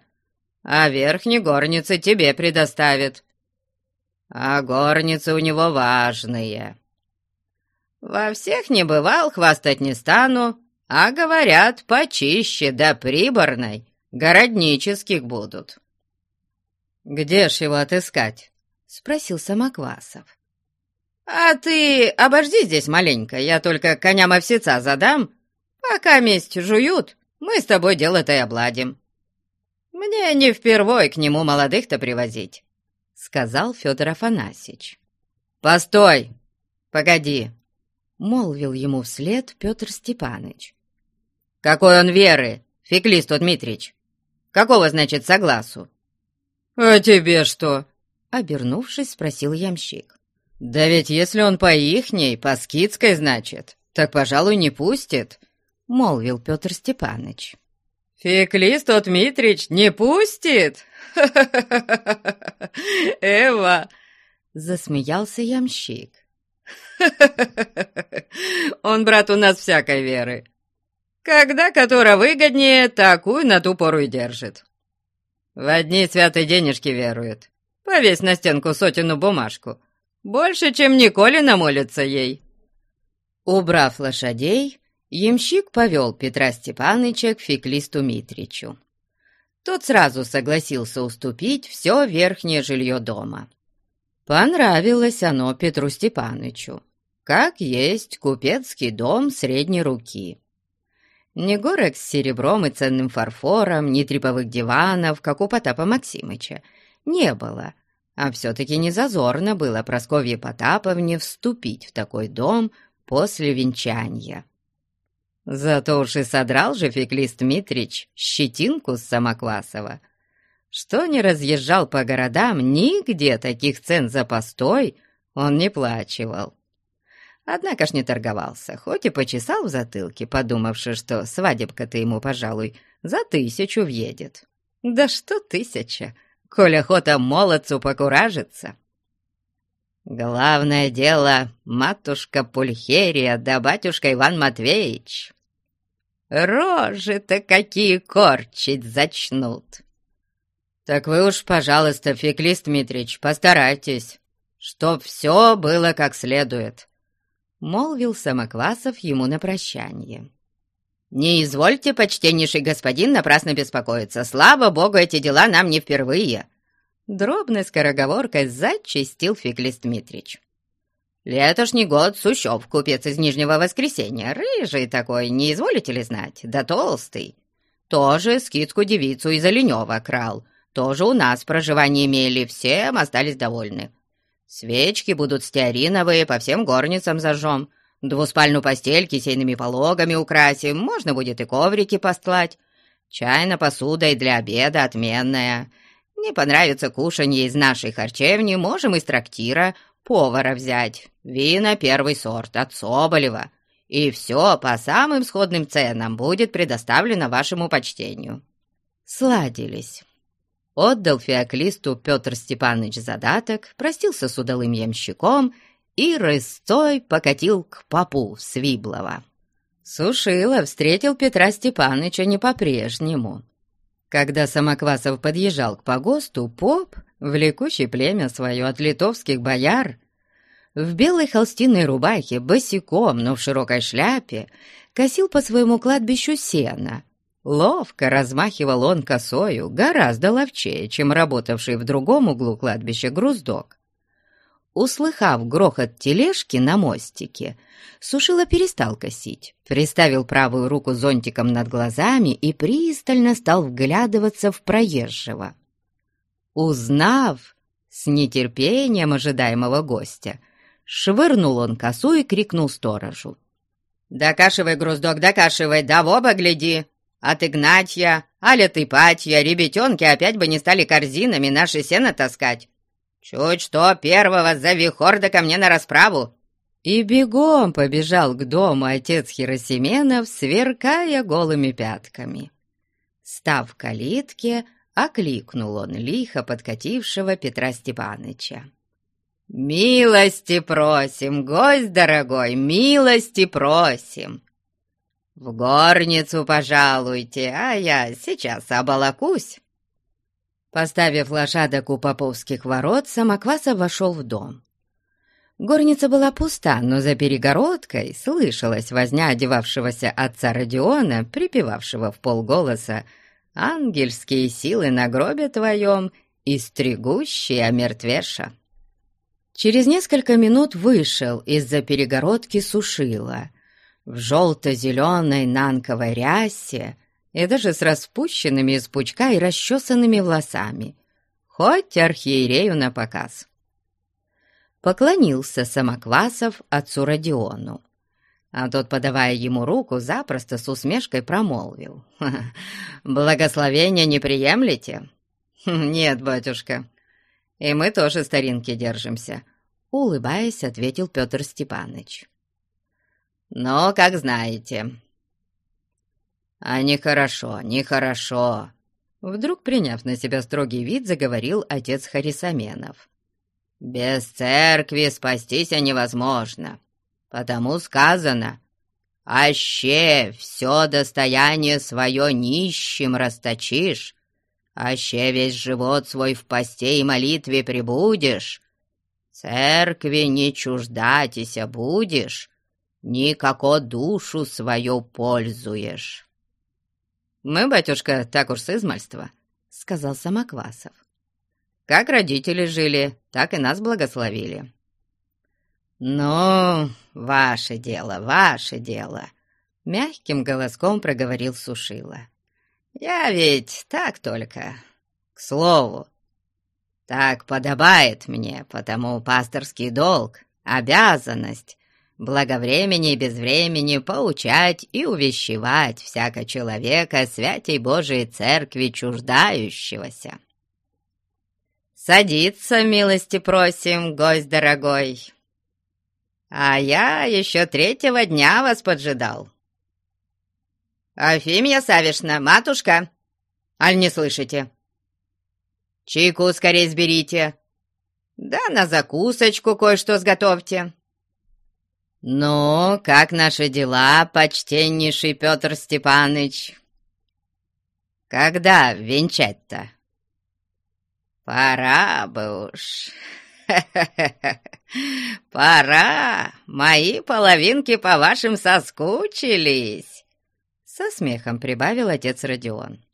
а верхней горницы тебе предоставит а горницы у него важные. Во всех не бывал, хвастать не стану, а, говорят, почище да приборной, городнических будут. «Где ж его отыскать?» — спросил Самоквасов. «А ты обожди здесь маленько, я только коням овсеца задам. Пока месть жуют, мы с тобой дело-то и обладим. Мне не впервой к нему молодых-то привозить сказал Федор Афанасьевич. «Постой! Погоди!» — молвил ему вслед Петр Степаныч. «Какой он веры, Феклист Дмитрич? Какого, значит, согласу?» «А тебе что?» — обернувшись, спросил ямщик. «Да ведь если он по ихней, по скидской, значит, так, пожалуй, не пустит», — молвил Петр Степаныч. «Феклист Дмитрич не пустит?» Эва!» — засмеялся ямщик. «Он, брат, у нас всякой веры. Когда которая выгоднее, такую на ту пору и держит. В одни святые денежки верует. Повесь на стенку сотенную бумажку. Больше, чем Николе намолится ей». Убрав лошадей, ямщик повел Петра Степаныча к феклисту Митричу. Тот сразу согласился уступить все верхнее жилье дома. Понравилось оно Петру Степанычу, как есть купецкий дом средней руки. Ни горок с серебром и ценным фарфором, ни треповых диванов, как у Потапа Максимыча, не было, а все-таки не зазорно было Просковье Потаповне вступить в такой дом после венчания. Зато уж и содрал же Феклист Митрич щетинку с Самоквасова, что не разъезжал по городам, нигде таких цен за постой он не плачивал. Однако ж не торговался, хоть и почесал в затылке, подумавши, что свадебка-то ему, пожалуй, за тысячу въедет. Да что тысяча, коль охота молодцу покуражиться. Главное дело — матушка Пульхерия да батюшка Иван Матвеевич. Рожи-то какие корчить зачнут. Так вы уж, пожалуйста, Феклист Дмитрич, постарайтесь, чтоб все было как следует, — молвил Самоквасов ему на прощание. «Не извольте, почтеннейший господин, напрасно беспокоиться. Слава богу, эти дела нам не впервые. Дробной скороговоркой зачистил Фиглис Дмитрич. «Летошний год Сущев, купец из Нижнего Воскресенья, рыжий такой, не изволите ли знать, да толстый. тоже скидку девицу из Оленева крал. Тоже у нас проживание имели, всем остались довольны. Свечки будут стеариновые, по всем горницам зажжем. Двуспальную постель кисейными пологами украсим, можно будет и коврики постлать. Чайна посуда и для обеда отменная. Не понравится кушанье из нашей харчевни, можем из трактира повара взять. Вина первый сорт, от Соболева. И все по самым сходным ценам будет предоставлено вашему почтению». Сладились. Отдал Феоклисту Петр Степанович задаток, простился с удалым ямщиком и рысцой покатил к попу Свиблова. Сушила встретил Петра Степановича не по-прежнему. Когда Самоквасов подъезжал к погосту, поп, влекущий племя свое от литовских бояр, в белой холстинной рубахе, босиком, но в широкой шляпе, косил по своему кладбищу сена. Ловко размахивал он косою, гораздо ловчее, чем работавший в другом углу кладбища груздок. Услыхав грохот тележки на мостике, Сушила перестал косить, приставил правую руку зонтиком над глазами и пристально стал вглядываться в проезжего. Узнав с нетерпением ожидаемого гостя, швырнул он косу и крикнул сторожу. «Докашивай, груздок, докашивай, да в оба гляди! От Игнатья, аля ты, Патья, ребятенки опять бы не стали корзинами наши сено таскать! Чуть что, первого зови хорда ко мне на расправу!» И бегом побежал к дому отец Хиросименов, сверкая голыми пятками. Став калитке, окликнул он лихо подкатившего Петра Степаныча. «Милости просим, гость дорогой, милости просим! В горницу пожалуйте, а я сейчас оболокусь!» Поставив лошадок у поповских ворот, Самоквасов вошел в дом. Горница была пуста, но за перегородкой слышалась возня одевавшегося отца Родиона, припевавшего в полголоса «Ангельские силы на гробе твоем и стригущие омертвеша». Через несколько минут вышел из-за перегородки сушила в желто-зеленой нанковой рясе и даже с распущенными из пучка и расчесанными волосами, хоть архиерею на показ поклонился Самоквасов отцу Родиону. А тот, подавая ему руку, запросто с усмешкой промолвил. «Благословения не приемлете?» «Нет, батюшка, и мы тоже старинки держимся», — улыбаясь, ответил Петр Степаныч. «Но, как знаете». «А нехорошо, нехорошо», — вдруг, приняв на себя строгий вид, заговорил отец Харисаменов. Без церкви спастись невозможно, потому сказано, «Аще все достояние свое нищим расточишь, аще весь живот свой в посте и молитве прибудешь, церкви не чуждатися будешь, никако душу свою пользуешь». «Мы, батюшка, так уж с измальства», — сказал Самоквасов. Как родители жили, так и нас благословили». «Ну, ваше дело, ваше дело», — мягким голоском проговорил Сушила. «Я ведь так только, к слову. Так подобает мне, потому пасторский долг, обязанность, благовремени и безвремени поучать и увещевать всяко человека святей Божией Церкви чуждающегося». «Садиться, милости просим, гость дорогой!» «А я еще третьего дня вас поджидал!» «Афимья Савишна, матушка! Аль не слышите?» «Чайку скорее сберите!» «Да на закусочку кое-что сготовьте!» «Ну, как наши дела, почтеннейший Петр Степаныч?» «Когда венчать-то?» «Пора бы уж! Пора! Мои половинки по вашим соскучились!» Со смехом прибавил отец Родион.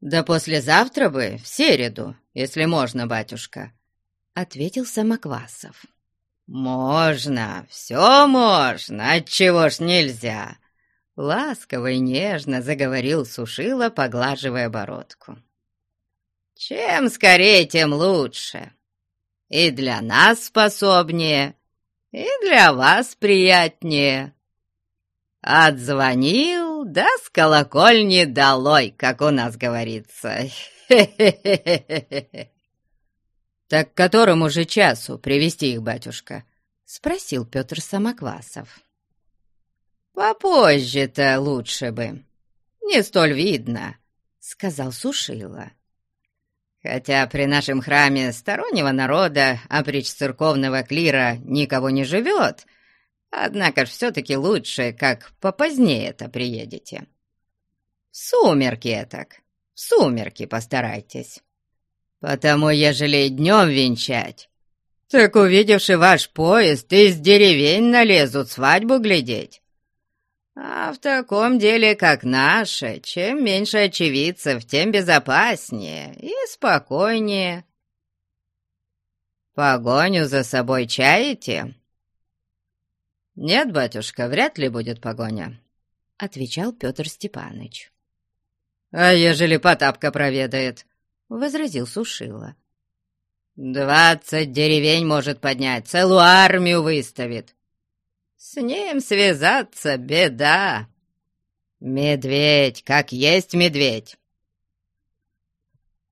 «Да послезавтра бы, в середу, если можно, батюшка», — ответил Самоквасов. «Можно, все можно, отчего ж нельзя. Ласково и нежно заговорил Сушила, поглаживая бородку. «Чем скорее, тем лучше. И для нас способнее, и для вас приятнее. Отзвонил, да с колокольни долой, как у нас говорится. «Так к которому же часу привести их, батюшка?» — спросил Петр Самоквасов. «Попозже-то лучше бы. Не столь видно», — сказал Сушила. «Хотя при нашем храме стороннего народа, а прич церковного клира никого не живет, однако ж все-таки лучше, как попозднее-то приедете. В сумерки так, в сумерки постарайтесь. Потому, ежели днем венчать, так, увидевши ваш поезд, из деревень налезут свадьбу глядеть. А в таком деле, как наше, чем меньше очевидцев, тем безопаснее и спокойнее. Погоню за собой чаете? Нет, батюшка, вряд ли будет погоня, — отвечал Петр Степаныч. А ежели Потапка проведает? — возразил Сушила. «Двадцать деревень может поднять, целую армию выставит. С ним связаться — беда. Медведь, как есть медведь.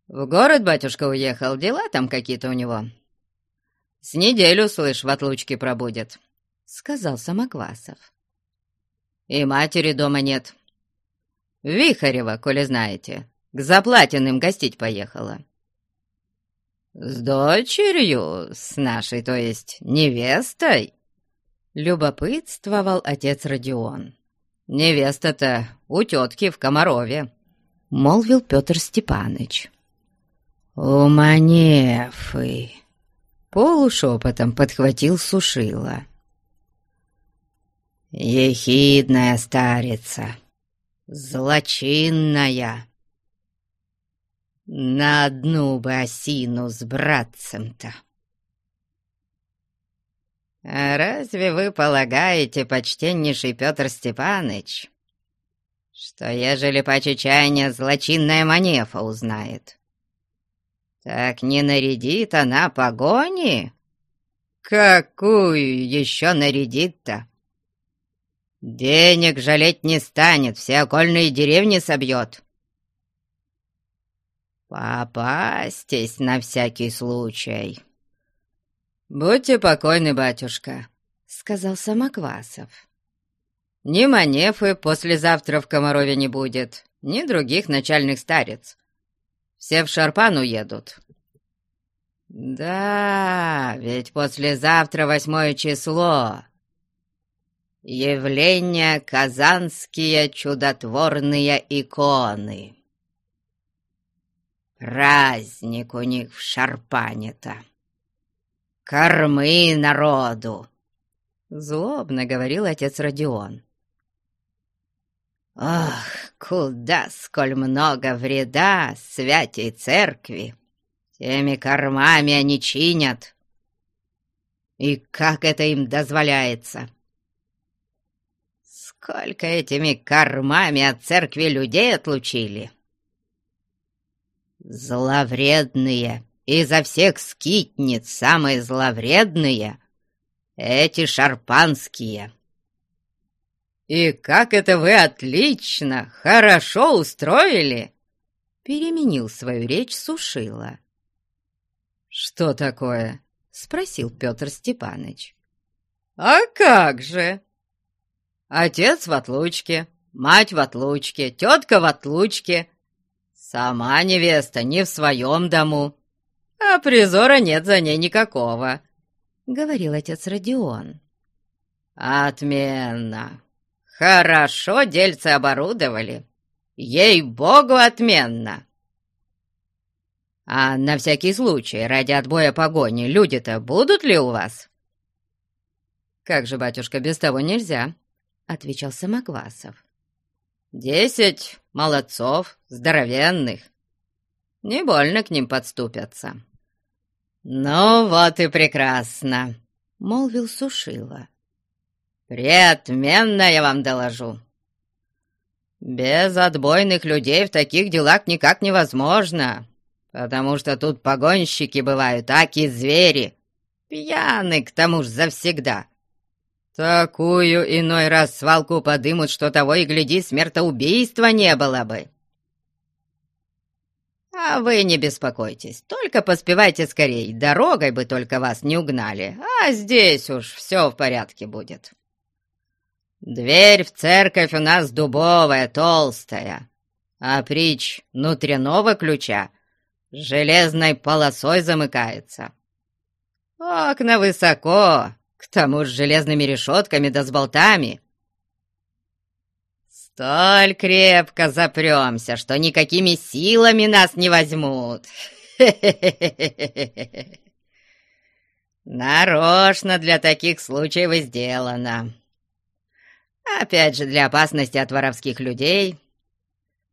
В город батюшка уехал, дела там какие-то у него. С неделю, слышь, в отлучке пробудет, — сказал Самоквасов. И матери дома нет. Вихарева, коли знаете, к Заплатиным гостить поехала. С дочерью, с нашей, то есть невестой, Любопытствовал отец Родион. «Невеста-то у тетки в Комарове», — молвил Петр Степаныч. «У манефы!» — полушепотом подхватил Сушила. «Ехидная старица, злочинная. На одну бы осину с братцем-то!» «А разве вы полагаете, почтеннейший Петр Степаныч, что ежели по чечане злочинная манефа узнает, так не нарядит она погони? Какую еще нарядит-то? Денег жалеть не станет, все окольные деревни собьет». «Попастись на всякий случай». «Будьте покойны, батюшка», — сказал Самоквасов. «Ни Манефы послезавтра в Комарове не будет, ни других начальных старец. Все в Шарпан уедут». «Да, ведь послезавтра восьмое число. Явления казанские чудотворные иконы. Праздник у них в Шарпане-то». «Кормы народу!» — злобно говорил отец Родион. «Ох, куда сколь много вреда святей церкви! Теми кормами они чинят! И как это им дозволяется?» Сколько этими кормами от церкви людей отлучили! Зловредные изо всех скитниц самые зловредные — эти шарпанские. «И как это вы отлично, хорошо устроили!» Переменил свою речь Сушила. «Что такое?» — спросил Петр Степаныч. «А как же!» Отец в отлучке, мать в отлучке, тетка в отлучке. Сама невеста не в своем дому а призора нет за ней никакого», — говорил отец Родион. «Отменно! Хорошо дельцы оборудовали! Ей-богу, отменно!» «А на всякий случай, ради отбоя погони, люди-то будут ли у вас?» «Как же, батюшка, без того нельзя», — отвечал Самоквасов. «Десять молодцов, здоровенных. Не больно к ним подступятся». «Ну вот и прекрасно», — молвил Сушила. «Преотменно я вам доложу. Без отбойных людей в таких делах никак невозможно, потому что тут погонщики бывают, аки звери, пьяны к тому ж завсегда. Такую иной раз свалку подымут, что того и гляди, смертоубийства не было бы. А вы не беспокойтесь, только поспевайте скорей, дорогой бы только вас не угнали, а здесь уж все в порядке будет. Дверь в церковь у нас дубовая, толстая, а притч внутреннего ключа железной полосой замыкается. Окна высоко, к тому же железными решетками да с болтами. Столь крепко запремся, что никакими силами нас не возьмут. Нарочно для таких случаев и сделано. Опять же, для опасности от воровских людей.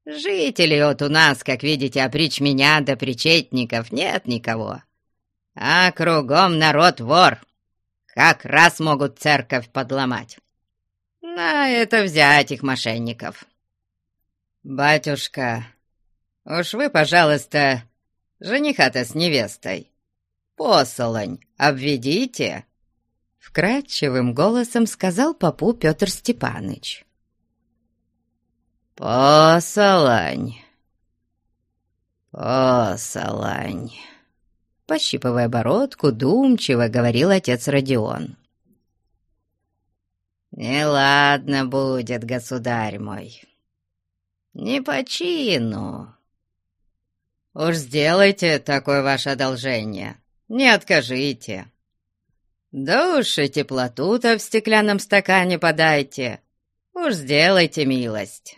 Жителей вот у нас, как видите, опричь меня до причетников нет никого. А кругом народ вор. Как раз могут церковь подломать. На это взять их мошенников. Батюшка, уж вы, пожалуйста, жениха-то с невестой. Посолонь обведите. Вкрадчивым голосом сказал попу Петр Степаныч. «Посолонь! Посолонь!» Пощипывая бородку, думчиво говорил отец Родион. «Неладно будет, государь мой, не по чину. Уж сделайте такое ваше одолжение, не откажите. Да теплоту-то в стеклянном стакане подайте, уж сделайте милость».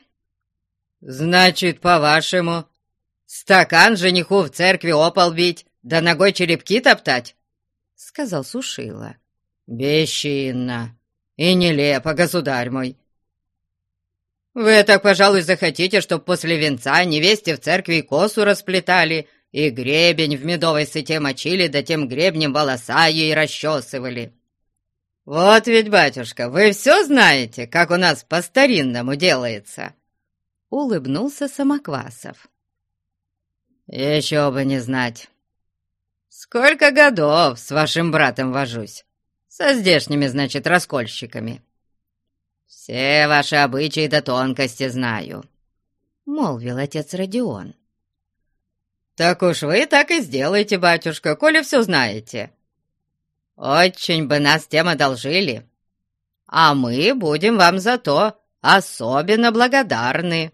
«Значит, по-вашему, стакан жениху в церкви опол бить, да ногой черепки топтать?» — сказал Сушила. «Бесчинно!» и нелепо, государь мой. Вы так, пожалуй, захотите, чтоб после венца невесте в церкви косу расплетали и гребень в медовой сыте мочили, да тем гребнем волоса ей расчесывали. Вот ведь, батюшка, вы все знаете, как у нас по-старинному делается?» Улыбнулся Самоквасов. «Еще бы не знать. Сколько годов с вашим братом вожусь. Со здешними, значит, раскольщиками. Все ваши обычаи до тонкости знаю, — молвил отец Родион. Так уж вы так и сделайте, батюшка, коли все знаете. Очень бы нас тем одолжили, а мы будем вам за то особенно благодарны.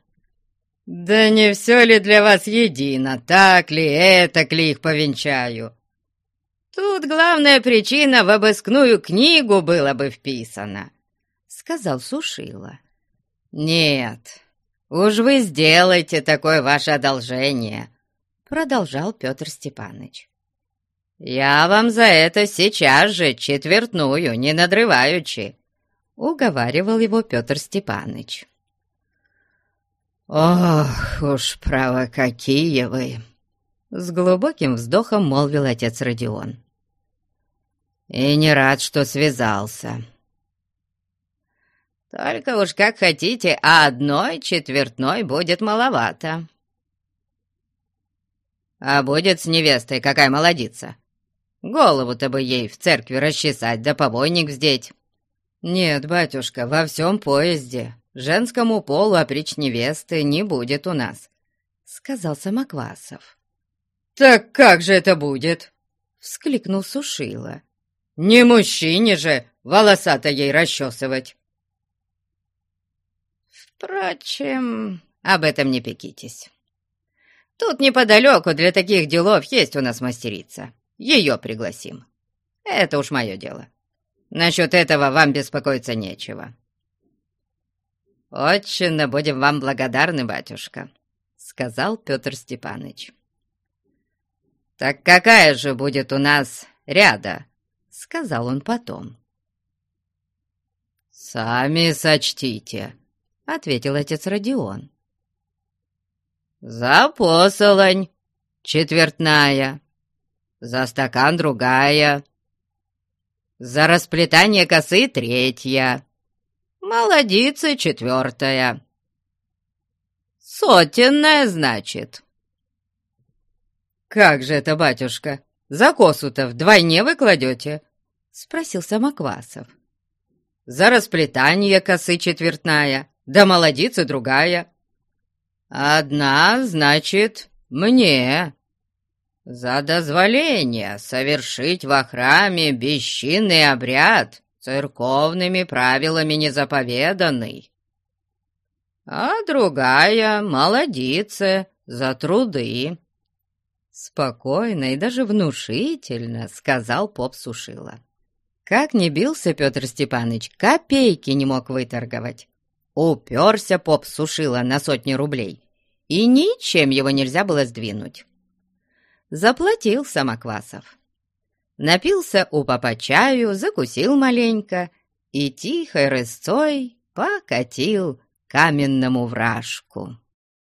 Да не все ли для вас едино, так ли, это ли их повенчаю? Тут главная причина в обыскную книгу было бы вписана, — сказал Сушила. Нет, уж вы сделайте такое ваше одолжение, — продолжал Петр Степаныч. «Я вам за это сейчас же четвертную, не надрываючи», — уговаривал его Петр Степаныч. «Ох уж, право, какие вы!» — с глубоким вздохом молвил отец Родион и не рад, что связался. Только уж как хотите, а одной четвертной будет маловато. А будет с невестой какая молодица. Голову-то бы ей в церкви расчесать, да побойник вздеть. Нет, батюшка, во всем поезде женскому полу опричь невесты не будет у нас, — сказал Самоквасов. «Так как же это будет?» — вскликнул Сушила. Не мужчине же волоса-то ей расчесывать. Впрочем, об этом не пекитесь. Тут неподалеку для таких делов есть у нас мастерица. Ее пригласим. Это уж мое дело. Насчет этого вам беспокоиться нечего. «Очень будем вам благодарны, батюшка», — сказал Петр Степаныч. «Так какая же будет у нас ряда — сказал он потом. «Сами сочтите», — ответил отец Родион. «За посолонь четвертная, за стакан другая, за расплетание косы третья, молодицы четвертая, Сотенная, значит». «Как же это, батюшка, за косу-то вдвойне вы кладете?» — спросил Самоквасов. «За расплетание косы четвертная, да молодица другая». «Одна, значит, мне. За дозволение совершить во храме бесчинный обряд, церковными правилами незаповеданный. А другая, молодица, за труды». Спокойно и даже внушительно сказал поп Сушила. Как не бился Петр Степаныч, копейки не мог выторговать. Уперся поп Сушила на сотни рублей, и ничем его нельзя было сдвинуть. Заплатил Самоквасов. Напился у папа чаю, закусил маленько и тихой рысцой покатил каменному вражку.